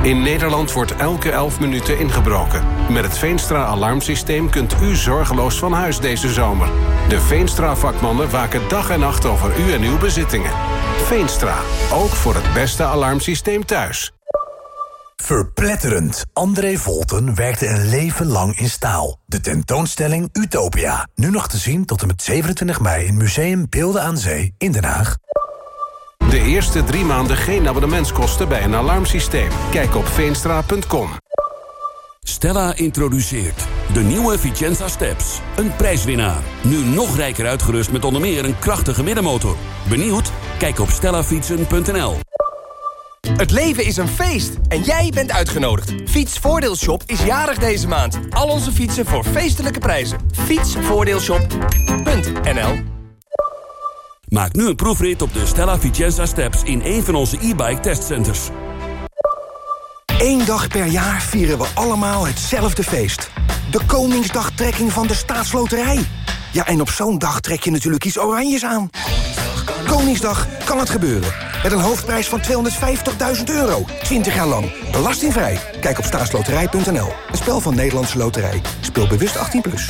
In Nederland wordt elke 11 minuten ingebroken. Met het Veenstra-alarmsysteem kunt u zorgeloos van huis deze zomer. De Veenstra-vakmannen waken dag en nacht over u en uw bezittingen. Veenstra, ook voor het beste alarmsysteem thuis. Verpletterend. André Volten werkte een leven lang in staal. De tentoonstelling Utopia. Nu nog te zien tot en met 27 mei in Museum Beelden aan Zee in Den Haag. De eerste drie maanden geen abonnementskosten bij een alarmsysteem. Kijk op veenstra.com. Stella introduceert de nieuwe Vicenza Steps. Een prijswinnaar. Nu nog rijker uitgerust met onder meer een krachtige middenmotor. Benieuwd? Kijk op stellafietsen.nl. Het leven is een feest en jij bent uitgenodigd. Fietsvoordeelshop is jarig deze maand. Al onze fietsen voor feestelijke prijzen. Fietsvoordeelshop.nl Maak nu een proefrit op de Stella Vicenza Steps in een van onze e-bike testcenters. Eén dag per jaar vieren we allemaal hetzelfde feest. De Koningsdagtrekking van de Staatsloterij. Ja, en op zo'n dag trek je natuurlijk iets oranjes aan. Koningsdag kan het gebeuren. Met een hoofdprijs van 250.000 euro. 20 jaar lang. Belastingvrij. Kijk op staatsloterij.nl. Een spel van Nederlandse Loterij. Speel bewust 18+. Plus.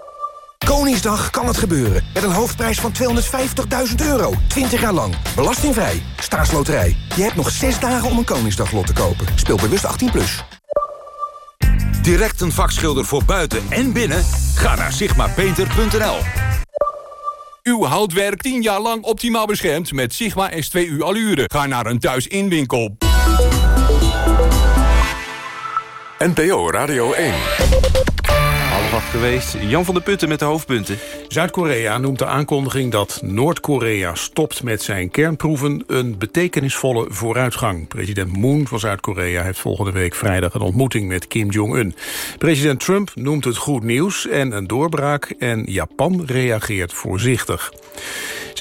Koningsdag kan het gebeuren. Met een hoofdprijs van 250.000 euro. 20 jaar lang. Belastingvrij. Staatsloterij. Je hebt nog 6 dagen om een Koningsdaglot te kopen. Speel bewust 18+. Plus. Direct een vakschilder voor buiten en binnen? Ga naar sigmapainter.nl. Uw houtwerk 10 jaar lang optimaal beschermd met Sigma S2U Allure. Ga naar een thuisinwinkel. NPO Radio 1. Jan van der Putten met de hoofdpunten. Zuid-Korea noemt de aankondiging dat Noord-Korea stopt met zijn kernproeven een betekenisvolle vooruitgang. President Moon van Zuid-Korea heeft volgende week vrijdag een ontmoeting met Kim Jong-un. President Trump noemt het goed nieuws en een doorbraak en Japan reageert voorzichtig.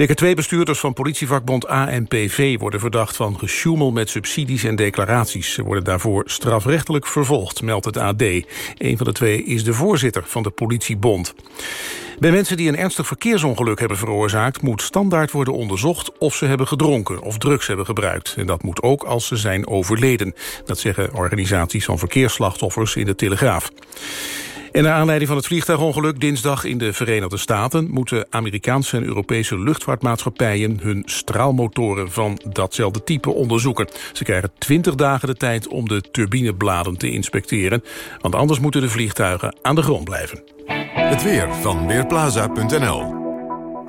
Zeker twee bestuurders van politievakbond ANPV worden verdacht van gesjoemel met subsidies en declaraties. Ze worden daarvoor strafrechtelijk vervolgd, meldt het AD. Een van de twee is de voorzitter van de politiebond. Bij mensen die een ernstig verkeersongeluk hebben veroorzaakt... moet standaard worden onderzocht of ze hebben gedronken of drugs hebben gebruikt. En dat moet ook als ze zijn overleden. Dat zeggen organisaties van verkeersslachtoffers in de Telegraaf. En naar aanleiding van het vliegtuigongeluk dinsdag in de Verenigde Staten... moeten Amerikaanse en Europese luchtvaartmaatschappijen... hun straalmotoren van datzelfde type onderzoeken. Ze krijgen 20 dagen de tijd om de turbinebladen te inspecteren. Want anders moeten de vliegtuigen aan de grond blijven. Het weer van Weerplaza.nl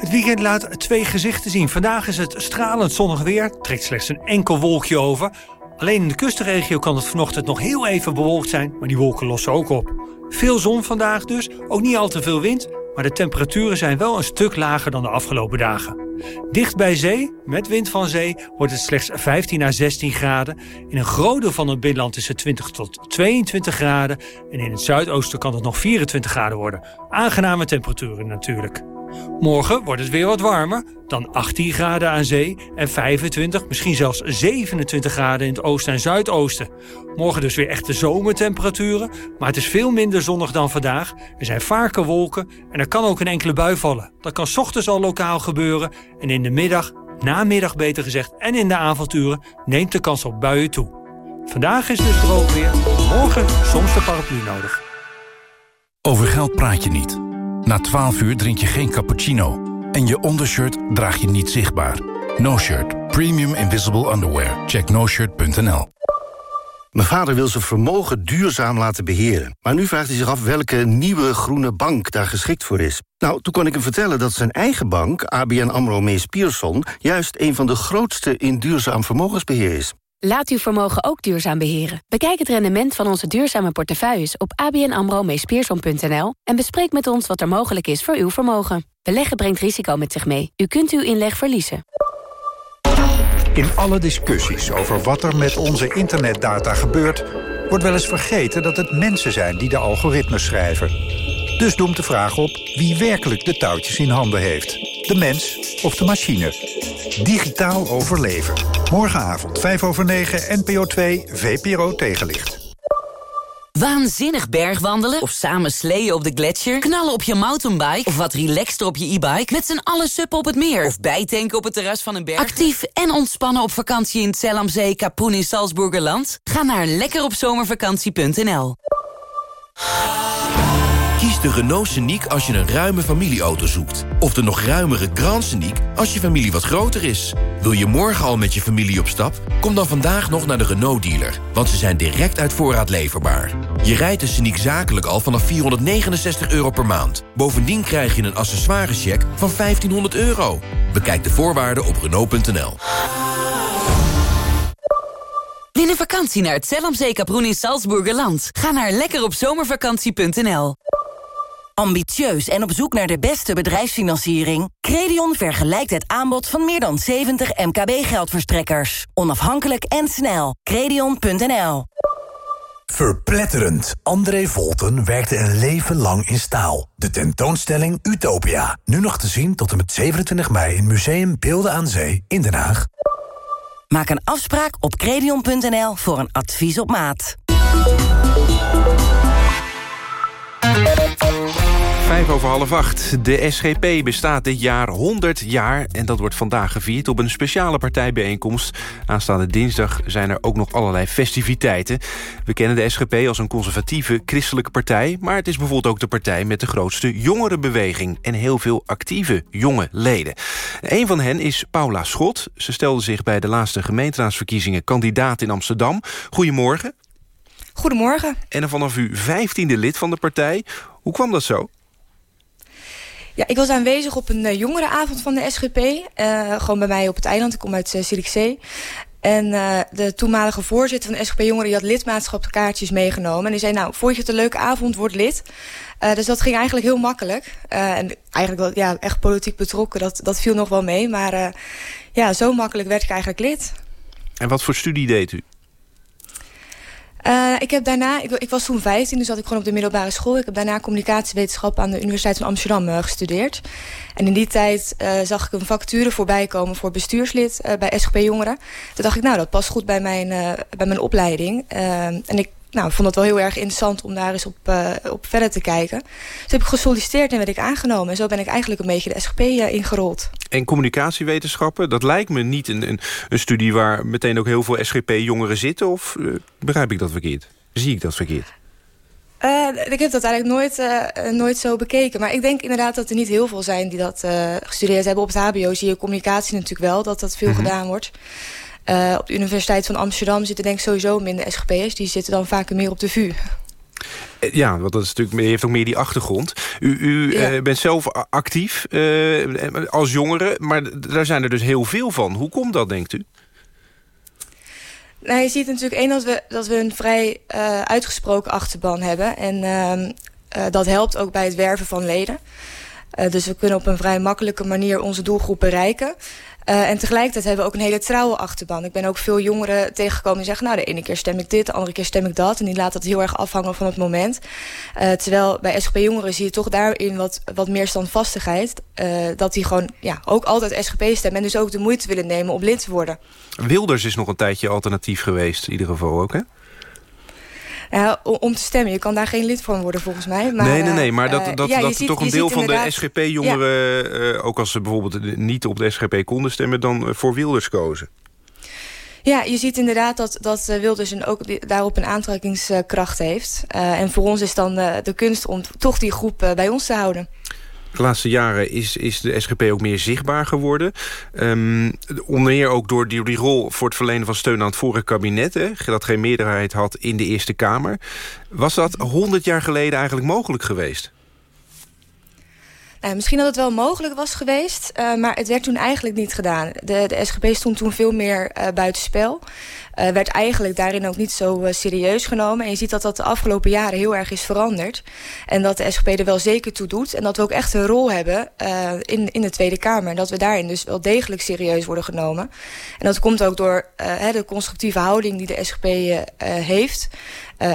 het weekend laat twee gezichten zien. Vandaag is het stralend zonnig weer. Trekt slechts een enkel wolkje over. Alleen in de kustregio kan het vanochtend nog heel even bewolkt zijn, maar die wolken lossen ook op. Veel zon vandaag dus, ook niet al te veel wind, maar de temperaturen zijn wel een stuk lager dan de afgelopen dagen. Dicht bij zee, met wind van zee, wordt het slechts 15 à 16 graden. In een groot deel van het binnenland is het 20 tot 22 graden. En in het zuidoosten kan het nog 24 graden worden. Aangename temperaturen natuurlijk. Morgen wordt het weer wat warmer, dan 18 graden aan zee en 25, misschien zelfs 27 graden in het oosten en zuidoosten. Morgen dus weer echte zomertemperaturen, maar het is veel minder zonnig dan vandaag. Er zijn vaker wolken en er kan ook een enkele bui vallen. Dat kan ochtends al lokaal gebeuren en in de middag, namiddag beter gezegd, en in de avonturen neemt de kans op buien toe. Vandaag is dus droog weer, morgen soms de paraplu nodig. Over geld praat je niet. Na 12 uur drink je geen cappuccino. En je ondershirt draag je niet zichtbaar. No Shirt. Premium Invisible Underwear. Check noshirt.nl Mijn vader wil zijn vermogen duurzaam laten beheren. Maar nu vraagt hij zich af welke nieuwe groene bank daar geschikt voor is. Nou, toen kon ik hem vertellen dat zijn eigen bank, ABN AMRO Mees Pierson... juist een van de grootste in duurzaam vermogensbeheer is. Laat uw vermogen ook duurzaam beheren. Bekijk het rendement van onze duurzame portefeuilles op abnamro en bespreek met ons wat er mogelijk is voor uw vermogen. Beleggen brengt risico met zich mee. U kunt uw inleg verliezen. In alle discussies over wat er met onze internetdata gebeurt... wordt wel eens vergeten dat het mensen zijn die de algoritmes schrijven. Dus doemt de vraag op wie werkelijk de touwtjes in handen heeft. De mens of de machine? Digitaal overleven. Morgenavond 5 over 9 NPO 2 VPRO tegenlicht. Waanzinnig bergwandelen of samen sleeën op de gletsjer... knallen op je mountainbike of wat relaxter op je e-bike... met z'n allen suppen op het meer of bijtanken op het terras van een berg. Actief en ontspannen op vakantie in het Zellamzee, Kapoen in Salzburgerland? Ga naar lekkeropzomervakantie.nl. De Renault Scenic als je een ruime familieauto zoekt. Of de nog ruimere Grand Scenic als je familie wat groter is. Wil je morgen al met je familie op stap? Kom dan vandaag nog naar de Renault-dealer. Want ze zijn direct uit voorraad leverbaar. Je rijdt de Scenic zakelijk al vanaf 469 euro per maand. Bovendien krijg je een accessoirescheck van 1500 euro. Bekijk de voorwaarden op Renault.nl. Win een vakantie naar het Zellamzee Kaproen in Salzburgerland. Ga naar lekkeropzomervakantie.nl. Ambitieus en op zoek naar de beste bedrijfsfinanciering? Credion vergelijkt het aanbod van meer dan 70 MKB-geldverstrekkers. Onafhankelijk en snel. Credion.nl Verpletterend. André Volten werkte een leven lang in staal. De tentoonstelling Utopia. Nu nog te zien tot en met 27 mei in Museum Beelden aan Zee in Den Haag. Maak een afspraak op credion.nl voor een advies op maat. Vijf over half acht. De SGP bestaat dit jaar 100 jaar en dat wordt vandaag gevierd op een speciale partijbijeenkomst. Aanstaande dinsdag zijn er ook nog allerlei festiviteiten. We kennen de SGP als een conservatieve christelijke partij... maar het is bijvoorbeeld ook de partij met de grootste jongerenbeweging... en heel veel actieve jonge leden. Een van hen is Paula Schot. Ze stelde zich bij de laatste gemeenteraadsverkiezingen kandidaat in Amsterdam. Goedemorgen. Goedemorgen. En vanaf u vijftiende lid van de partij. Hoe kwam dat zo? Ja, ik was aanwezig op een uh, jongerenavond van de SGP. Uh, gewoon bij mij op het eiland. Ik kom uit uh. En de toenmalige voorzitter van de SGP Jongeren... had lidmaatschapskaartjes meegenomen. En die zei, nou, vond je het een leuke avond, word lid. Dus dat ging eigenlijk heel makkelijk. En eigenlijk wel, ja, echt politiek betrokken, dat, dat viel nog wel mee. Maar ja, zo makkelijk werd ik eigenlijk lid. En wat voor studie deed u? Uh, ik heb daarna, ik, was toen 15, dus zat ik gewoon op de middelbare school. Ik heb daarna communicatiewetenschap aan de Universiteit van Amsterdam uh, gestudeerd. En in die tijd uh, zag ik een vacature voorbij komen voor bestuurslid bij SGP Jongeren. Toen dacht ik, nou, dat past goed bij mijn, bij mijn opleiding. en ik nou, vond het wel heel erg interessant om daar eens op, op verder te kijken. Dus heb ik gesolliciteerd en werd ik aangenomen. En zo ben ik eigenlijk een beetje de SGP ingerold. En communicatiewetenschappen, dat lijkt me niet een, een, een studie... waar meteen ook heel veel SGP-jongeren zitten. Of begrijp ik dat verkeerd? Zie ik dat verkeerd? Uh, ik heb dat eigenlijk nooit, uh, nooit zo bekeken. Maar ik denk inderdaad dat er niet heel veel zijn die dat uh, gestudeerd hebben. Op het hbo zie je communicatie natuurlijk wel, dat dat veel mm -hmm. gedaan wordt. Op de Universiteit van Amsterdam zitten denk ik sowieso minder SGP'ers. Die zitten dan vaker meer op de VU. Ja, want dat is natuurlijk, heeft ook meer die achtergrond. U, u ja. uh, bent zelf actief uh, als jongere, maar daar zijn er dus heel veel van. Hoe komt dat, denkt u? Nou, je ziet natuurlijk één dat we, dat we een vrij uh, uitgesproken achterban hebben. En dat helpt ook bij het werven van leden. dus we kunnen op een vrij makkelijke manier onze doelgroep bereiken. Uh, en tegelijkertijd hebben we ook een hele trouwe achterban. Ik ben ook veel jongeren tegengekomen die zeggen... nou, de ene keer stem ik dit, de andere keer stem ik dat. En die laat dat heel erg afhangen van het moment. Uh, terwijl bij SGP Jongeren zie je toch daarin wat, wat meer standvastigheid. Uh, dat die gewoon ja, ook altijd SGP stemmen... en dus ook de moeite willen nemen om lid te worden. Wilders is nog een tijdje alternatief geweest, in ieder geval ook, hè? Ja, om te stemmen. Je kan daar geen lid van worden volgens mij. Maar, nee, nee, nee. Maar dat, dat, ja, dat ziet, toch een deel van de SGP-jongeren... Ja. Uh, ook als ze bijvoorbeeld niet op de SGP konden stemmen... dan voor Wilders kozen. Ja, je ziet inderdaad dat, dat Wilders een, ook daarop een aantrekkingskracht heeft. Uh, en voor ons is dan uh, de kunst om toch die groep bij ons te houden. De laatste jaren is, is de SGP ook meer zichtbaar geworden. Um, onder meer ook door die, rol voor het verlenen van steun aan het vorige kabinet... Hè, dat geen meerderheid had in de Eerste Kamer. Was dat 100 jaar geleden eigenlijk mogelijk geweest? Nou, misschien dat het wel mogelijk was geweest, uh, maar het werd toen eigenlijk niet gedaan. De, de SGP stond toen veel meer uh, buitenspel. Werd eigenlijk daarin ook niet zo serieus genomen. En je ziet dat dat de afgelopen jaren heel erg is veranderd. En dat de SGP er wel zeker toe doet. En dat we ook echt een rol hebben in, in de Tweede Kamer. En dat we daarin dus wel degelijk serieus worden genomen. En dat komt ook door de constructieve houding die de SGP heeft.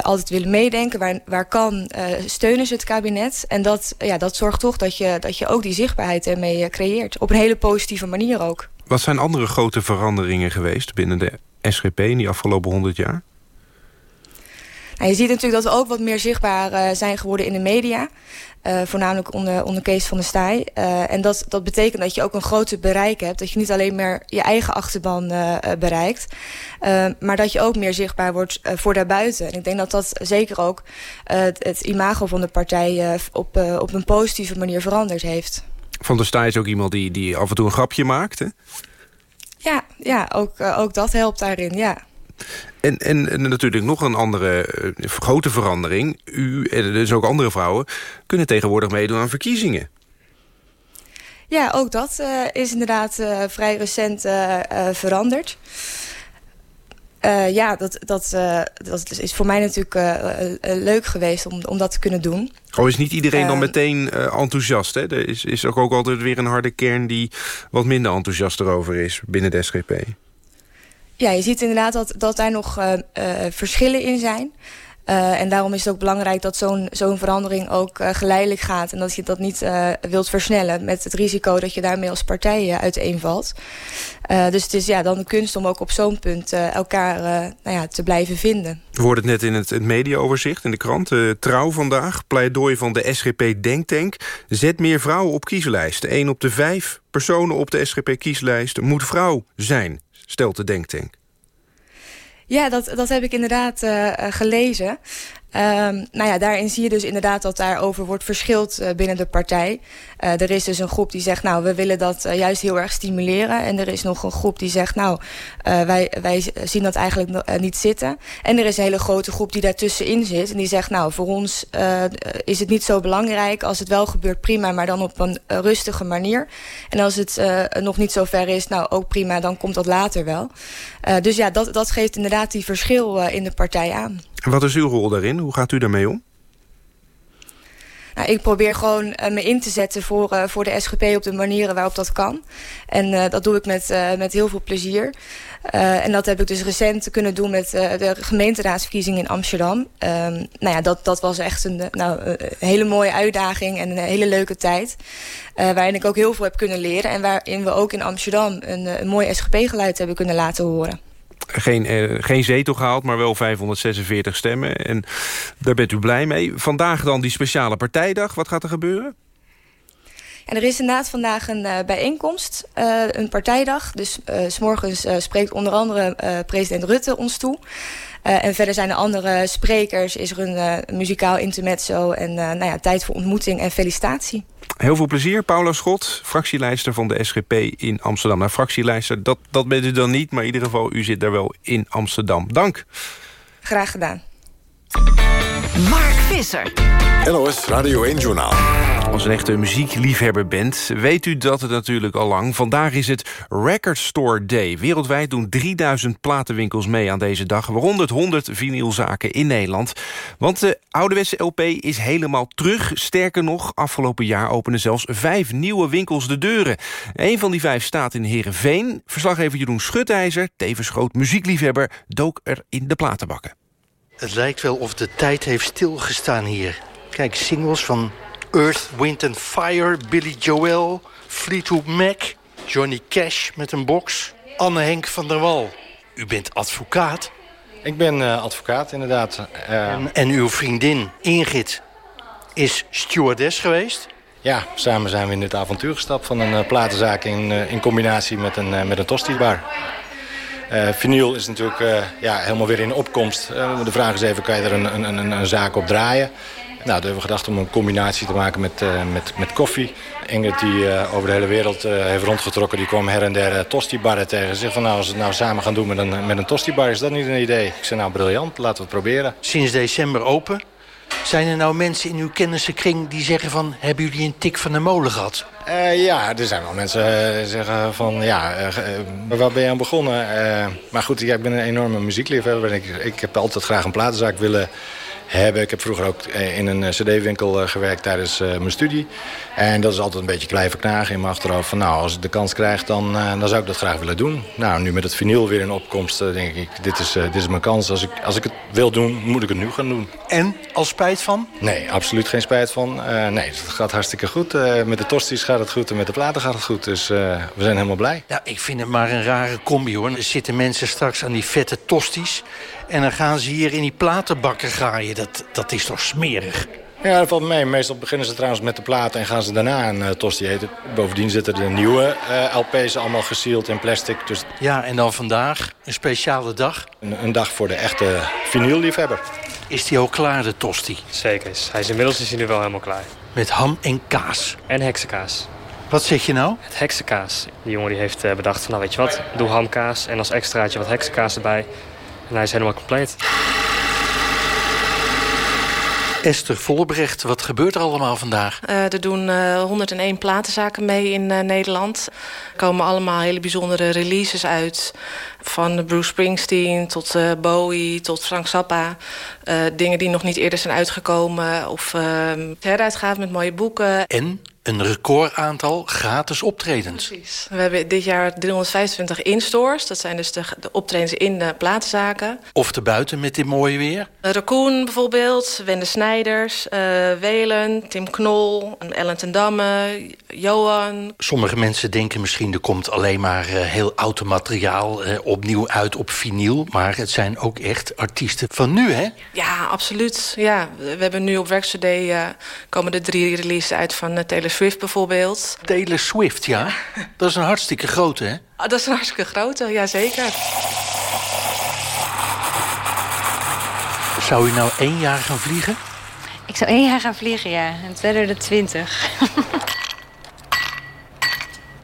Altijd willen meedenken. Waar, waar kan, steunen ze het kabinet. En dat, ja, dat zorgt toch dat je, dat je ook die zichtbaarheid ermee creëert. Op een hele positieve manier ook. Wat zijn andere grote veranderingen geweest binnen de SGP in die afgelopen honderd jaar? Nou, je ziet natuurlijk dat we ook wat meer zichtbaar uh, zijn geworden in de media. Uh, voornamelijk onder, onder Kees van der Staaij. Uh, en dat, dat betekent dat je ook een groter bereik hebt. Dat je niet alleen meer je eigen achterban bereikt. maar dat je ook meer zichtbaar wordt voor daarbuiten. En ik denk dat dat zeker ook het, het, imago van de partij op, op een positieve manier veranderd heeft. Van der Staaij is ook iemand die, die af en toe een grapje maakt, hè? Ja, ja ook, ook dat helpt daarin, ja. En, en, en, natuurlijk nog een andere uh, grote verandering. U en dus ook andere vrouwen kunnen tegenwoordig meedoen aan verkiezingen. Ja, ook dat uh, is inderdaad uh, vrij recent veranderd. Ja, dat, dat, dat is voor mij natuurlijk leuk geweest om, om dat te kunnen doen. Oh, is niet iedereen dan meteen enthousiast? Hè? Er is, is ook, ook altijd weer een harde kern die wat minder enthousiast erover is binnen de SGP. Ja, je ziet inderdaad dat, dat daar nog verschillen in zijn. Uh, en daarom is het ook belangrijk dat zo'n zo'n verandering ook geleidelijk gaat. En dat je dat niet wilt versnellen met het risico dat je daarmee als partij uiteenvalt. dus het is ja, dan de kunst om ook op zo'n punt elkaar nou ja, te blijven vinden. We hoorden het net in het, het mediaoverzicht in de krant. Trouw vandaag, pleidooi van de SGP Denktank. Zet meer vrouwen op kieslijsten. Eén op de vijf personen op de SGP-kieslijst moet vrouw zijn stelt de denktank. Ja, dat, dat heb ik inderdaad uh, gelezen. Um, nou ja, daarin zie je dus inderdaad dat daarover wordt verschild uh, binnen de partij. Uh, er is dus een groep die zegt, nou, we willen dat uh, juist heel erg stimuleren. En er is nog een groep die zegt, nou, wij, wij zien dat eigenlijk niet zitten. En er is een hele grote groep die daartussenin zit. En die zegt, nou, voor ons is het niet zo belangrijk. Als het wel gebeurt, prima, maar dan op een rustige manier. En als het nog niet zo ver is, nou, ook prima, dan komt dat later wel. dus ja, dat, dat geeft inderdaad die verschil in de partij aan. En wat is uw rol daarin? Hoe gaat u daarmee om? Nou, ik probeer gewoon uh, me in te zetten voor, uh, voor de SGP op de manieren waarop dat kan. En uh, dat doe ik met, met heel veel plezier. en dat heb ik dus recent kunnen doen met de gemeenteraadsverkiezingen in Amsterdam. Um, nou ja, dat, dat was echt een, nou, een hele mooie uitdaging en een hele leuke tijd. waarin ik ook heel veel heb kunnen leren. En waarin we ook in Amsterdam een, een mooi SGP-geluid hebben kunnen laten horen geen, eh, geen zetel gehaald, maar wel 546 stemmen. En daar bent u blij mee. Vandaag dan die speciale partijdag. Wat gaat er gebeuren? En er is inderdaad vandaag een uh, bijeenkomst, uh, een partijdag. Dus s morgens spreekt onder andere president Rutte ons toe. En verder zijn er andere sprekers, is er een muzikaal intermezzo... en nou ja, tijd voor ontmoeting en felicitatie. Heel veel plezier, Paula Schot, fractielijster van de SGP in Amsterdam. Nou, fractielijster, dat, dat bent u dan niet, maar in ieder geval, u zit daar wel in Amsterdam. Dank. Graag gedaan. Visser. NOS Radio 1 Journaal. Als een echte muziekliefhebber bent, weet u dat het natuurlijk al lang. Vandaag is het Record Store Day. Wereldwijd doen 3000 platenwinkels mee aan deze dag. Waaronder 100 vinylzaken in Nederland. Want de ouderwetse LP is helemaal terug. Sterker nog, afgelopen jaar openen zelfs vijf nieuwe winkels de deuren. Een van die vijf staat in Heerenveen. Verslaggever Jeroen Schutijzer, tevens groot muziekliefhebber... dook er in de platenbakken. Het lijkt wel of de tijd heeft stilgestaan hier. Kijk, singles van Earth, Wind and Fire, Billy Joel, Fleetwood Mac... Johnny Cash met een box, Anne Henk van der Wal. U bent advocaat? Ik ben uh, advocaat, inderdaad. Uh... En, en, uw vriendin Ingrid is stewardess geweest? Ja, samen zijn we in dit avontuur gestapt van een uh, platenzaak... in, in combinatie met een, met een tostibar. Uh, vinyl is natuurlijk uh, ja, helemaal weer in opkomst. Uh, de vraag is even, kan je er een, een, een, een zaak op draaien? Nou, toen hebben we gedacht om een combinatie te maken met, met, met koffie. Ingrid die over de hele wereld heeft rondgetrokken, die kwam her en der tostibarren tegen. Ze zegt van nou, als we het nou samen gaan doen met een, met een tostibar, is dat niet een idee? Ik zei nou, briljant, laten we het proberen. Sinds december open. Zijn er nou mensen in uw kennissenkring die zeggen van... hebben jullie een tik van de molen gehad? Uh, ja, er zijn wel mensen die uh, zeggen van... ja, uh, waar ben je aan begonnen? maar goed, ja, ik ben een enorme muziekliefhebber. Ik, ik heb altijd graag een platenzaak willen hebben. Ik heb vroeger ook in een cd-winkel gewerkt tijdens mijn studie. En dat is altijd een beetje blijven knagen in mijn achterhoofd. Van nou, als ik de kans krijg, dan, dan zou ik dat graag willen doen. Nou, nu met het vinyl weer in opkomst, denk ik... dit is, dit is mijn kans. Als ik, als ik het wil doen, moet ik het nu gaan doen. En, als spijt van? Nee, absoluut geen spijt van. nee, het gaat hartstikke goed. met de tosties gaat het goed en met de platen gaat het goed. Dus we zijn helemaal blij. Ja, ik vind het maar een rare combi, hoor. Er zitten mensen straks aan die vette tosties... En dan gaan ze hier in die platenbakken graaien. Dat, dat is toch smerig? Ja, dat valt mee. Meestal beginnen ze trouwens met de platen en gaan ze daarna een uh, tosti eten. Bovendien zitten de nieuwe uh, LP's allemaal gesield in plastic. Dus... Ja, en dan vandaag een speciale dag? Een, een dag voor de echte vinylliefhebber. Is die al klaar, de tosti? Zeker. Hij is inmiddels is hij nu wel helemaal klaar. Met ham en kaas? En heksenkaas. Wat zeg je nou? Het heksenkaas. Die jongen die heeft bedacht van, nou weet je wat, doe hamkaas en als extraatje wat heksenkaas erbij. En hij is helemaal compleet. Esther Vollebrecht, wat gebeurt er allemaal vandaag? Uh, er doen uh, 101 platenzaken mee in uh, Nederland. Er komen allemaal hele bijzondere releases uit. Van Bruce Springsteen tot uh, Bowie tot Frank Zappa. dingen die nog niet eerder zijn uitgekomen. Of heruitgaven met mooie boeken. En een recordaantal gratis optredens. Precies. We hebben dit jaar 325 in-stores. Dat zijn dus de, de, optredens in de platenzaken. Of te buiten met dit mooie weer? Raccoon bijvoorbeeld, Wende Snijders, uh, Welen, Tim Knol, Ellen ten Damme, Johan. Sommige mensen denken misschien er komt alleen maar uh, heel oud materiaal uh, opnieuw uit op vinyl. Maar het zijn ook echt artiesten van nu, hè? Ja, absoluut. Ja, we hebben nu op Werkstudé komen de drie releases uit van Taylor Swift bijvoorbeeld. Taylor Swift, ja. Dat is een hartstikke grote, hè? Oh, dat is een hartstikke grote, ja zeker. Zou u nou één jaar gaan vliegen? Ik zou één jaar gaan vliegen, ja. En verder de twintig.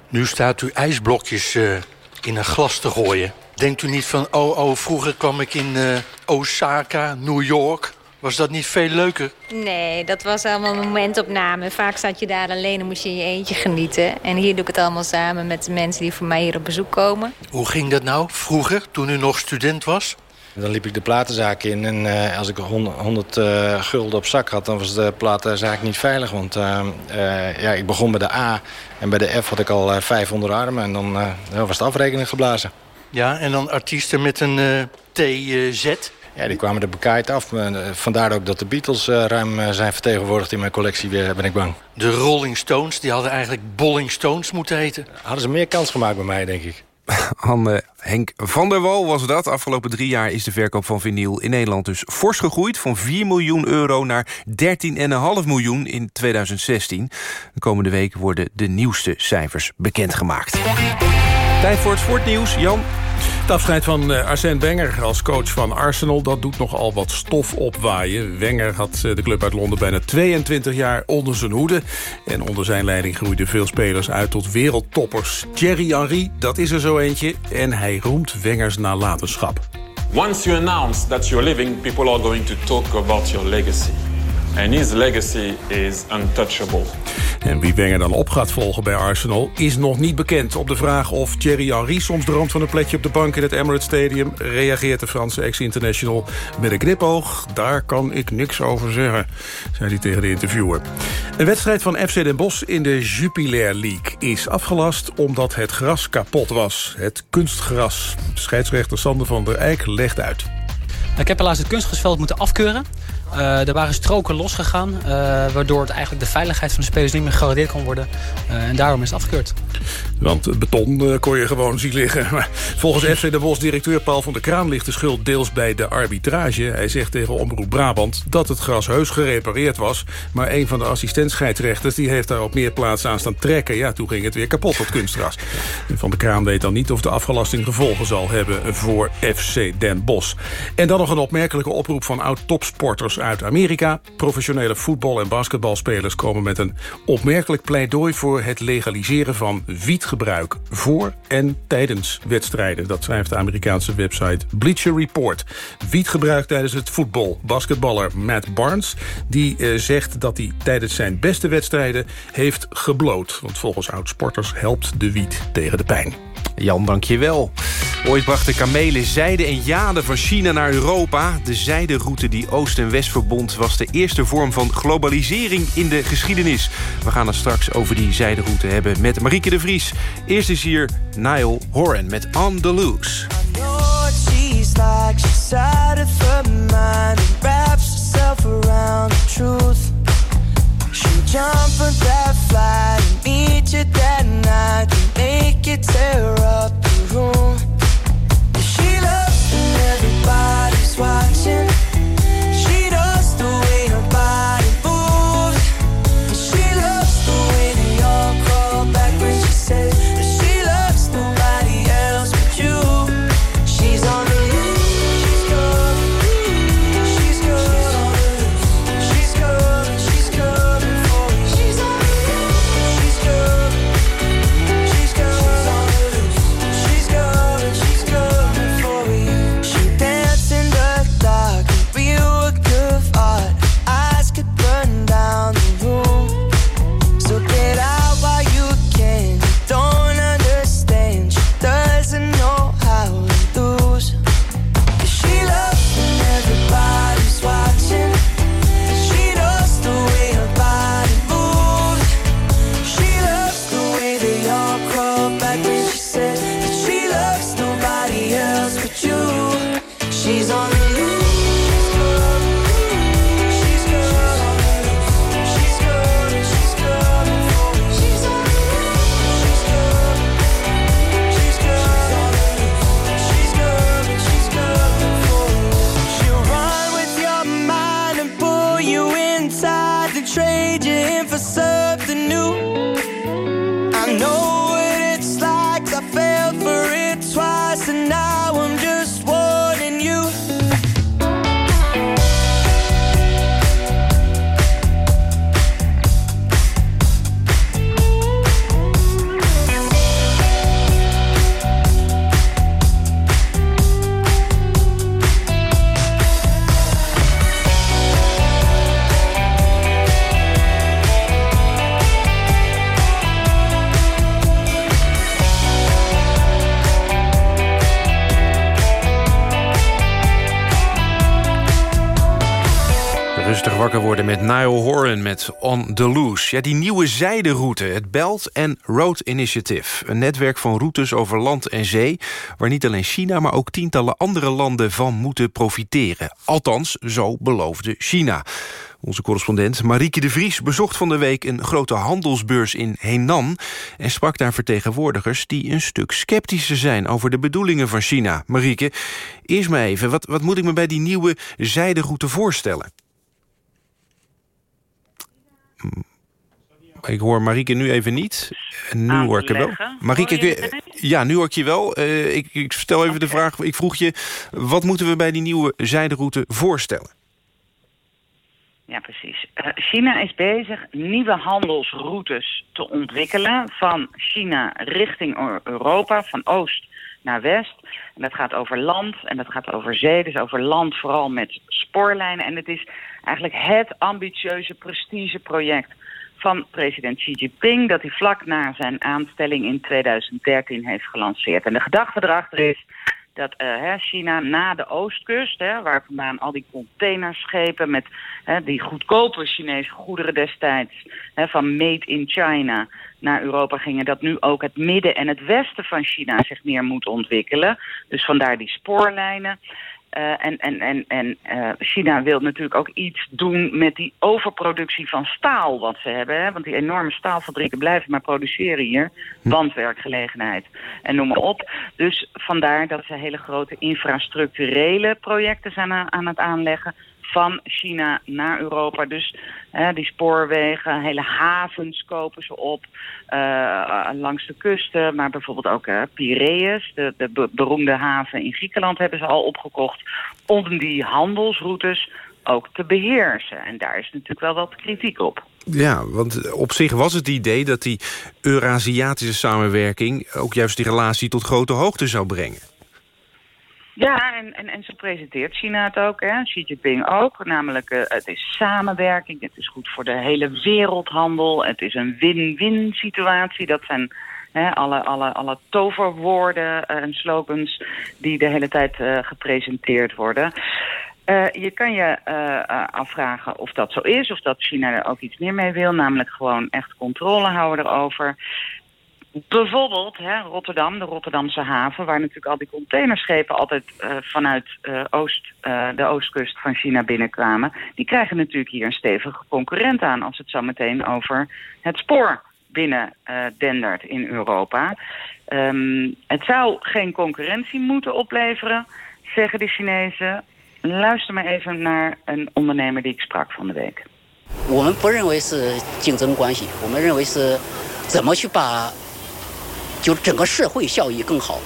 nu staat u ijsblokjes uh, in een glas te gooien. Denkt u niet van, oh, oh, vroeger kwam ik in uh, Osaka, New York... Was dat niet veel leuker? Nee, dat was allemaal momentopname. Vaak zat je daar alleen en moest je in je eentje genieten. En hier doe ik het allemaal samen met de mensen die voor mij hier op bezoek komen. Hoe ging dat nou vroeger, toen u nog student was? Dan liep ik de platenzaak in en uh, als ik 100, 100 uh, gulden op zak had... dan was de platenzaak niet veilig. Want uh, ja, ik begon bij de A en bij de F had ik al vijf onder armen. En dan was de afrekening geblazen. Ja, en dan artiesten met een TZ... Ja, die kwamen er bekaaid af. Eh, vandaar ook dat de Beatles eh, ruim eh, zijn vertegenwoordigd in mijn collectie, ben ik bang. De Rolling Stones, die hadden eigenlijk Bolling Stones moeten heten. Hadden ze meer kans gemaakt bij mij, denk ik. Anne Henk van der Wal was dat. Afgelopen drie jaar is de verkoop van vinyl in Nederland dus fors gegroeid... van 4 miljoen euro naar 13,5 miljoen in 2016. De komende week worden de nieuwste cijfers bekendgemaakt. Tijd voor het sportnieuws. Jan? Afscheid van uh, Arsène Wenger als coach van Arsenal... dat doet nogal wat stof opwaaien. Wenger had uh, de club uit Londen bijna 22 jaar onder zijn hoede. En onder zijn leiding groeiden veel spelers uit tot wereldtoppers. Thierry Henry, dat is er zo eentje. En hij roemt Wengers nalatenschap. Once you announce that you're leaving... people are going to talk about your legacy. And his legacy is untouchable. En wie Wenger dan op gaat volgen bij Arsenal is nog niet bekend. Op de vraag of Thierry Henry soms droomt van een plekje op de bank in het Emirates Stadium... reageert de Franse ex-international met een knipoog. Daar kan ik niks over zeggen, zei hij tegen de interviewer. Een wedstrijd van FC Den Bosch in de Jupiler League is afgelast... omdat het gras kapot was, het kunstgras. Scheidsrechter Sander van der Eijk legt uit. Ik heb helaas het kunstgrasveld moeten afkeuren. Uh, er waren stroken losgegaan, uh, waardoor het eigenlijk de veiligheid van de spelers niet meer gegarandeerd kon worden. Uh, en daarom is het afgekeurd. Want beton kon je gewoon zien liggen. Volgens FC De Bos directeur Paul van der Kraan ligt de schuld deels bij de arbitrage. Hij zegt tegen Omroep Brabant dat het gras heus gerepareerd was. Maar een van de assistentscheidsrechters die heeft daar op meer plaatsen aan staan trekken. Ja, toen ging het weer kapot, dat kunstgras. Van der Kraan weet dan niet of de afgelasting gevolgen zal hebben voor FC Den Bosch. En dan nog een opmerkelijke oproep van oud-topsporters uit Amerika. Professionele voetbal- en basketbalspelers komen met een opmerkelijk pleidooi... voor het legaliseren van wietgebruik voor en tijdens wedstrijden. Dat schrijft de Amerikaanse website Bleacher Report. Wietgebruik tijdens het voetbal. Basketballer Matt Barnes die eh, zegt dat hij tijdens zijn beste wedstrijden heeft gebloot. Want volgens oud-sporters helpt de wiet tegen de pijn. Jan, wel. Ooit brachten kamelen zijde en jade van China naar Europa. De zijderoute die Oost en West verbond... was de eerste vorm van globalisering in de geschiedenis. We gaan het straks over die zijderoute hebben met Marieke de Vries. Eerst is hier Niall Horan met On The. Jump on that flight and meet you that night and make you tear up the room. She loves when everybody's watching. Niall Horan met On The Loose. Ja, die nieuwe zijderoute, het Belt and Road Initiative. Een netwerk van routes over land en zee... waar niet alleen China, maar ook tientallen andere landen van moeten profiteren. Althans, zo beloofde China. Onze correspondent Marieke de Vries bezocht van de week... een grote handelsbeurs in Henan... en sprak daar vertegenwoordigers die een stuk sceptischer zijn... over de bedoelingen van China. Marieke, eerst maar even, wat, wat moet ik me bij die nieuwe zijderoute voorstellen? Ik hoor Marieke nu even niet. Nu hoor ik je wel. Marieke, ja, nu hoor ik je wel. Eh, ik, ik stel even de vraag. Ik vroeg je, wat moeten we bij die nieuwe zijderoute voorstellen? Ja, precies. Eh, China is bezig nieuwe handelsroutes te ontwikkelen van China richting Eu- Europa, van oost naar west. En dat gaat over land en dat gaat over zee, dus over land vooral met spoorlijnen. En het is eigenlijk het ambitieuze prestigeproject van president Xi Jinping... dat hij vlak na zijn aanstelling in 2013 heeft gelanceerd. En de gedachte erachter is dat eh, China na de oostkust, hè, waar vandaan al die containerschepen met hè, die goedkope Chinese goederen destijds hè, van made in China naar Europa gingen, dat nu ook het midden en het westen van China zich meer moet ontwikkelen. Dus vandaar die spoorlijnen. Eh, en en, en, en eh, China wil natuurlijk ook iets doen met die overproductie van staal wat ze hebben. Hè? Want die enorme staalfabrieken blijven maar produceren hier. Bandwerkgelegenheid en noem maar op. Dus vandaar dat ze hele grote infrastructurele projecten zijn aan, aan het aanleggen van China naar Europa. Dus hè, die spoorwegen, hele havens kopen ze op eh, langs de kusten. Maar bijvoorbeeld ook eh, Piraeus, de, de be- beroemde haven in Griekenland, hebben ze al opgekocht. Om die handelsroutes ook te beheersen. En daar is natuurlijk wel wat kritiek op. Ja, want op zich was het idee dat die Eurasiatische samenwerking... ook juist die relatie tot grote hoogte zou brengen. Ja, en, en, en zo presenteert China het ook, hè? Xi Jinping ook. Namelijk, uh, het is samenwerking, het is goed voor de hele wereldhandel... het is een win-win situatie. Dat zijn hè, alle, alle, alle toverwoorden uh, en slogans die de hele tijd uh, gepresenteerd worden... Je kan je afvragen of dat zo is, of dat China er ook iets meer mee wil. Namelijk gewoon echt controle houden erover. Bijvoorbeeld hè, Rotterdam, de Rotterdamse haven... waar natuurlijk al die containerschepen altijd vanuit oost, de oostkust van China binnenkwamen. Die krijgen natuurlijk hier een stevige concurrent aan... als het zo meteen over het spoor binnen dendert in Europa. Um, het zou geen concurrentie moeten opleveren, zeggen de Chinezen... Luister maar even naar een ondernemer die ik sprak van de week. 我们不认为是竞争关系，我们认为是怎么去把 就整个社会效益更好。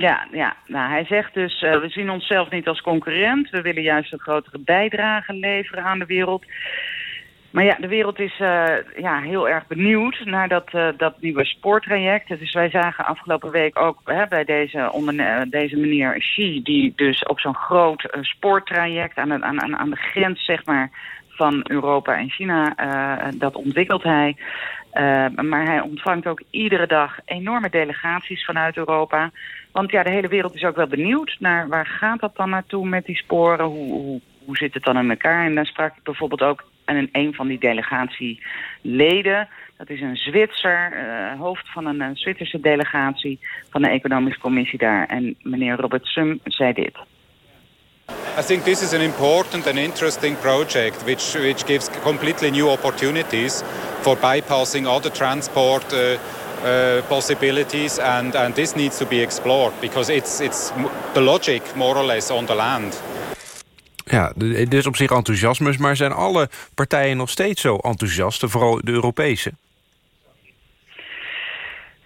Ja, ja. Nou, hij zegt dus, uh, we zien onszelf niet als concurrent. We willen juist een grotere bijdrage leveren aan de wereld. Maar ja, de wereld is uh, ja, heel erg benieuwd naar dat, uh, dat nieuwe spoortraject. Dus wij zagen afgelopen week ook hè, bij deze, onder, deze meneer Xi... die dus op zo'n groot uh, spoortraject aan de, aan, aan de grens zeg maar, van Europa en China... dat ontwikkelt hij. maar hij ontvangt ook iedere dag enorme delegaties vanuit Europa... Want ja, de hele wereld is ook wel benieuwd naar waar gaat dat dan naartoe met die sporen? Hoe, hoe, zit het dan in elkaar? En dan sprak bijvoorbeeld ook aan een van die delegatieleden. Dat is een Zwitser, uh, hoofd van een, een Zwitserse delegatie van de Economische Commissie daar. En meneer Robert Sum zei dit. I think this is an important and interesting project which, which gives completely new opportunities for bypassing other transport uh, uh, possibilities and, and this needs to be explored because it's, it's the logic more or less on the land. Ja, er is op zich enthousiasme, maar zijn alle partijen nog steeds zo enthousiast, vooral de Europese?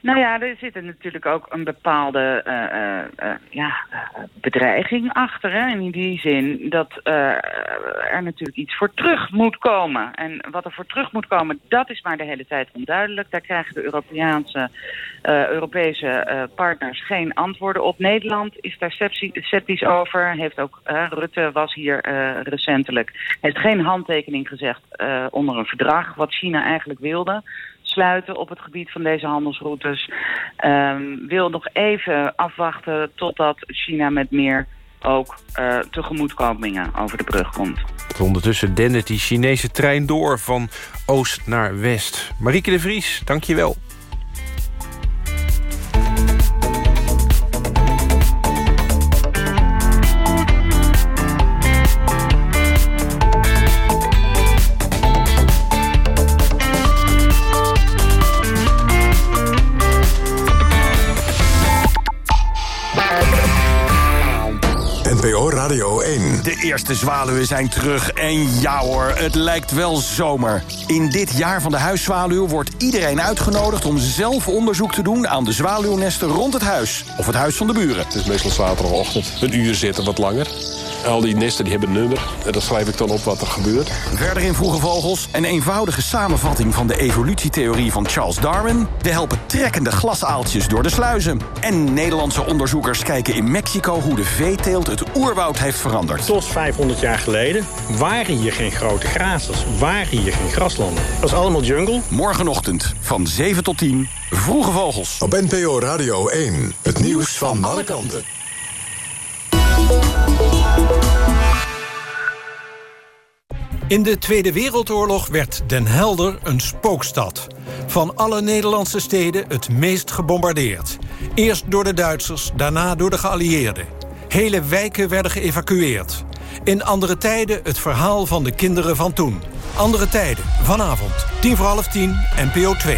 Nou ja, er zit er natuurlijk ook een bepaalde uh, uh, uh, ja, bedreiging achter. Hè? In die zin dat er natuurlijk iets voor terug moet komen. En wat er voor terug moet komen, dat is maar de hele tijd onduidelijk. Daar krijgen de Europeaanse, Europese partners geen antwoorden op. Nederland is daar sceptisch over. Heeft ook, Rutte was hier recentelijk. Heeft geen handtekening gezegd onder een verdrag wat China eigenlijk wilde sluiten op het gebied van deze handelsroutes. Um, wil nog even afwachten totdat China met meer ook uh, tegemoetkomingen over de brug komt. Ondertussen dendert die Chinese trein door van oost naar west. Marieke de Vries, dank je wel. De eerste zwaluwen zijn terug en ja hoor, het lijkt wel zomer. In dit jaar van de huiszwaluw wordt iedereen uitgenodigd... om zelf onderzoek te doen aan de zwaluwnesten rond het huis. Of het huis van de buren. Het is meestal zaterdagochtend. Een uur zitten, wat langer. Al die nesten die hebben een nummer. En dat schrijf ik dan op wat er gebeurt. Verder in Vroege Vogels een eenvoudige samenvatting... van de evolutietheorie van Charles Darwin. We helpen trekkende glasaaltjes door de sluizen. En Nederlandse onderzoekers kijken in Mexico... hoe de veeteelt het oerwoud heeft veranderd. Tot 500 jaar geleden waren hier geen grote grazers. Waren hier geen graslanden. Dat was allemaal jungle. Morgenochtend van 7 tot 10. Vroege Vogels. Op NPO Radio 1. Het nieuws van alle kanten. In de Tweede Wereldoorlog werd Den Helder een spookstad. Van alle Nederlandse steden het meest gebombardeerd. Eerst door de Duitsers, daarna door de geallieerden. Hele wijken werden geëvacueerd. In andere tijden het verhaal van de kinderen van toen. Andere tijden, vanavond, tien voor half tien, NPO 2.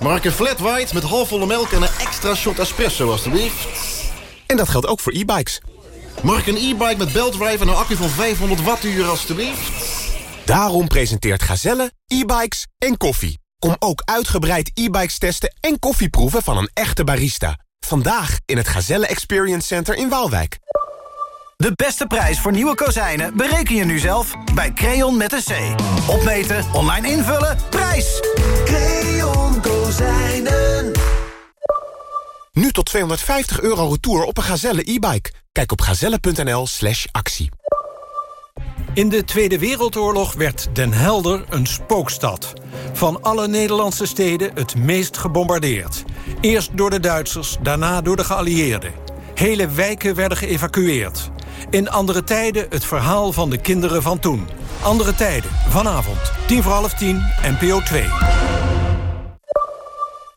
Mark een flat white met halfvolle melk en een extra shot espresso, alstublieft. En dat geldt ook voor e-bikes. Mark een e-bike met beltdrive en een accu van 500 wattuur, alstublieft. Daarom presenteert Gazelle e-bikes en koffie. Kom ook uitgebreid e-bikes testen en koffieproeven van een echte barista. Vandaag in het Gazelle Experience Center in Waalwijk. De beste prijs voor nieuwe kozijnen bereken je nu zelf bij Creon met een C. Opmeten, online invullen, prijs! Creon Kozijnen. Nu tot 250 euro retour op een Gazelle e-bike. Kijk op gazelle.nl slash actie. In de Tweede Wereldoorlog werd Den Helder een spookstad. Van alle Nederlandse steden het meest gebombardeerd. Eerst door de Duitsers, daarna door de geallieerden. Hele wijken werden geëvacueerd. In andere tijden het verhaal van de kinderen van toen. Andere tijden, vanavond, tien voor half tien, NPO 2.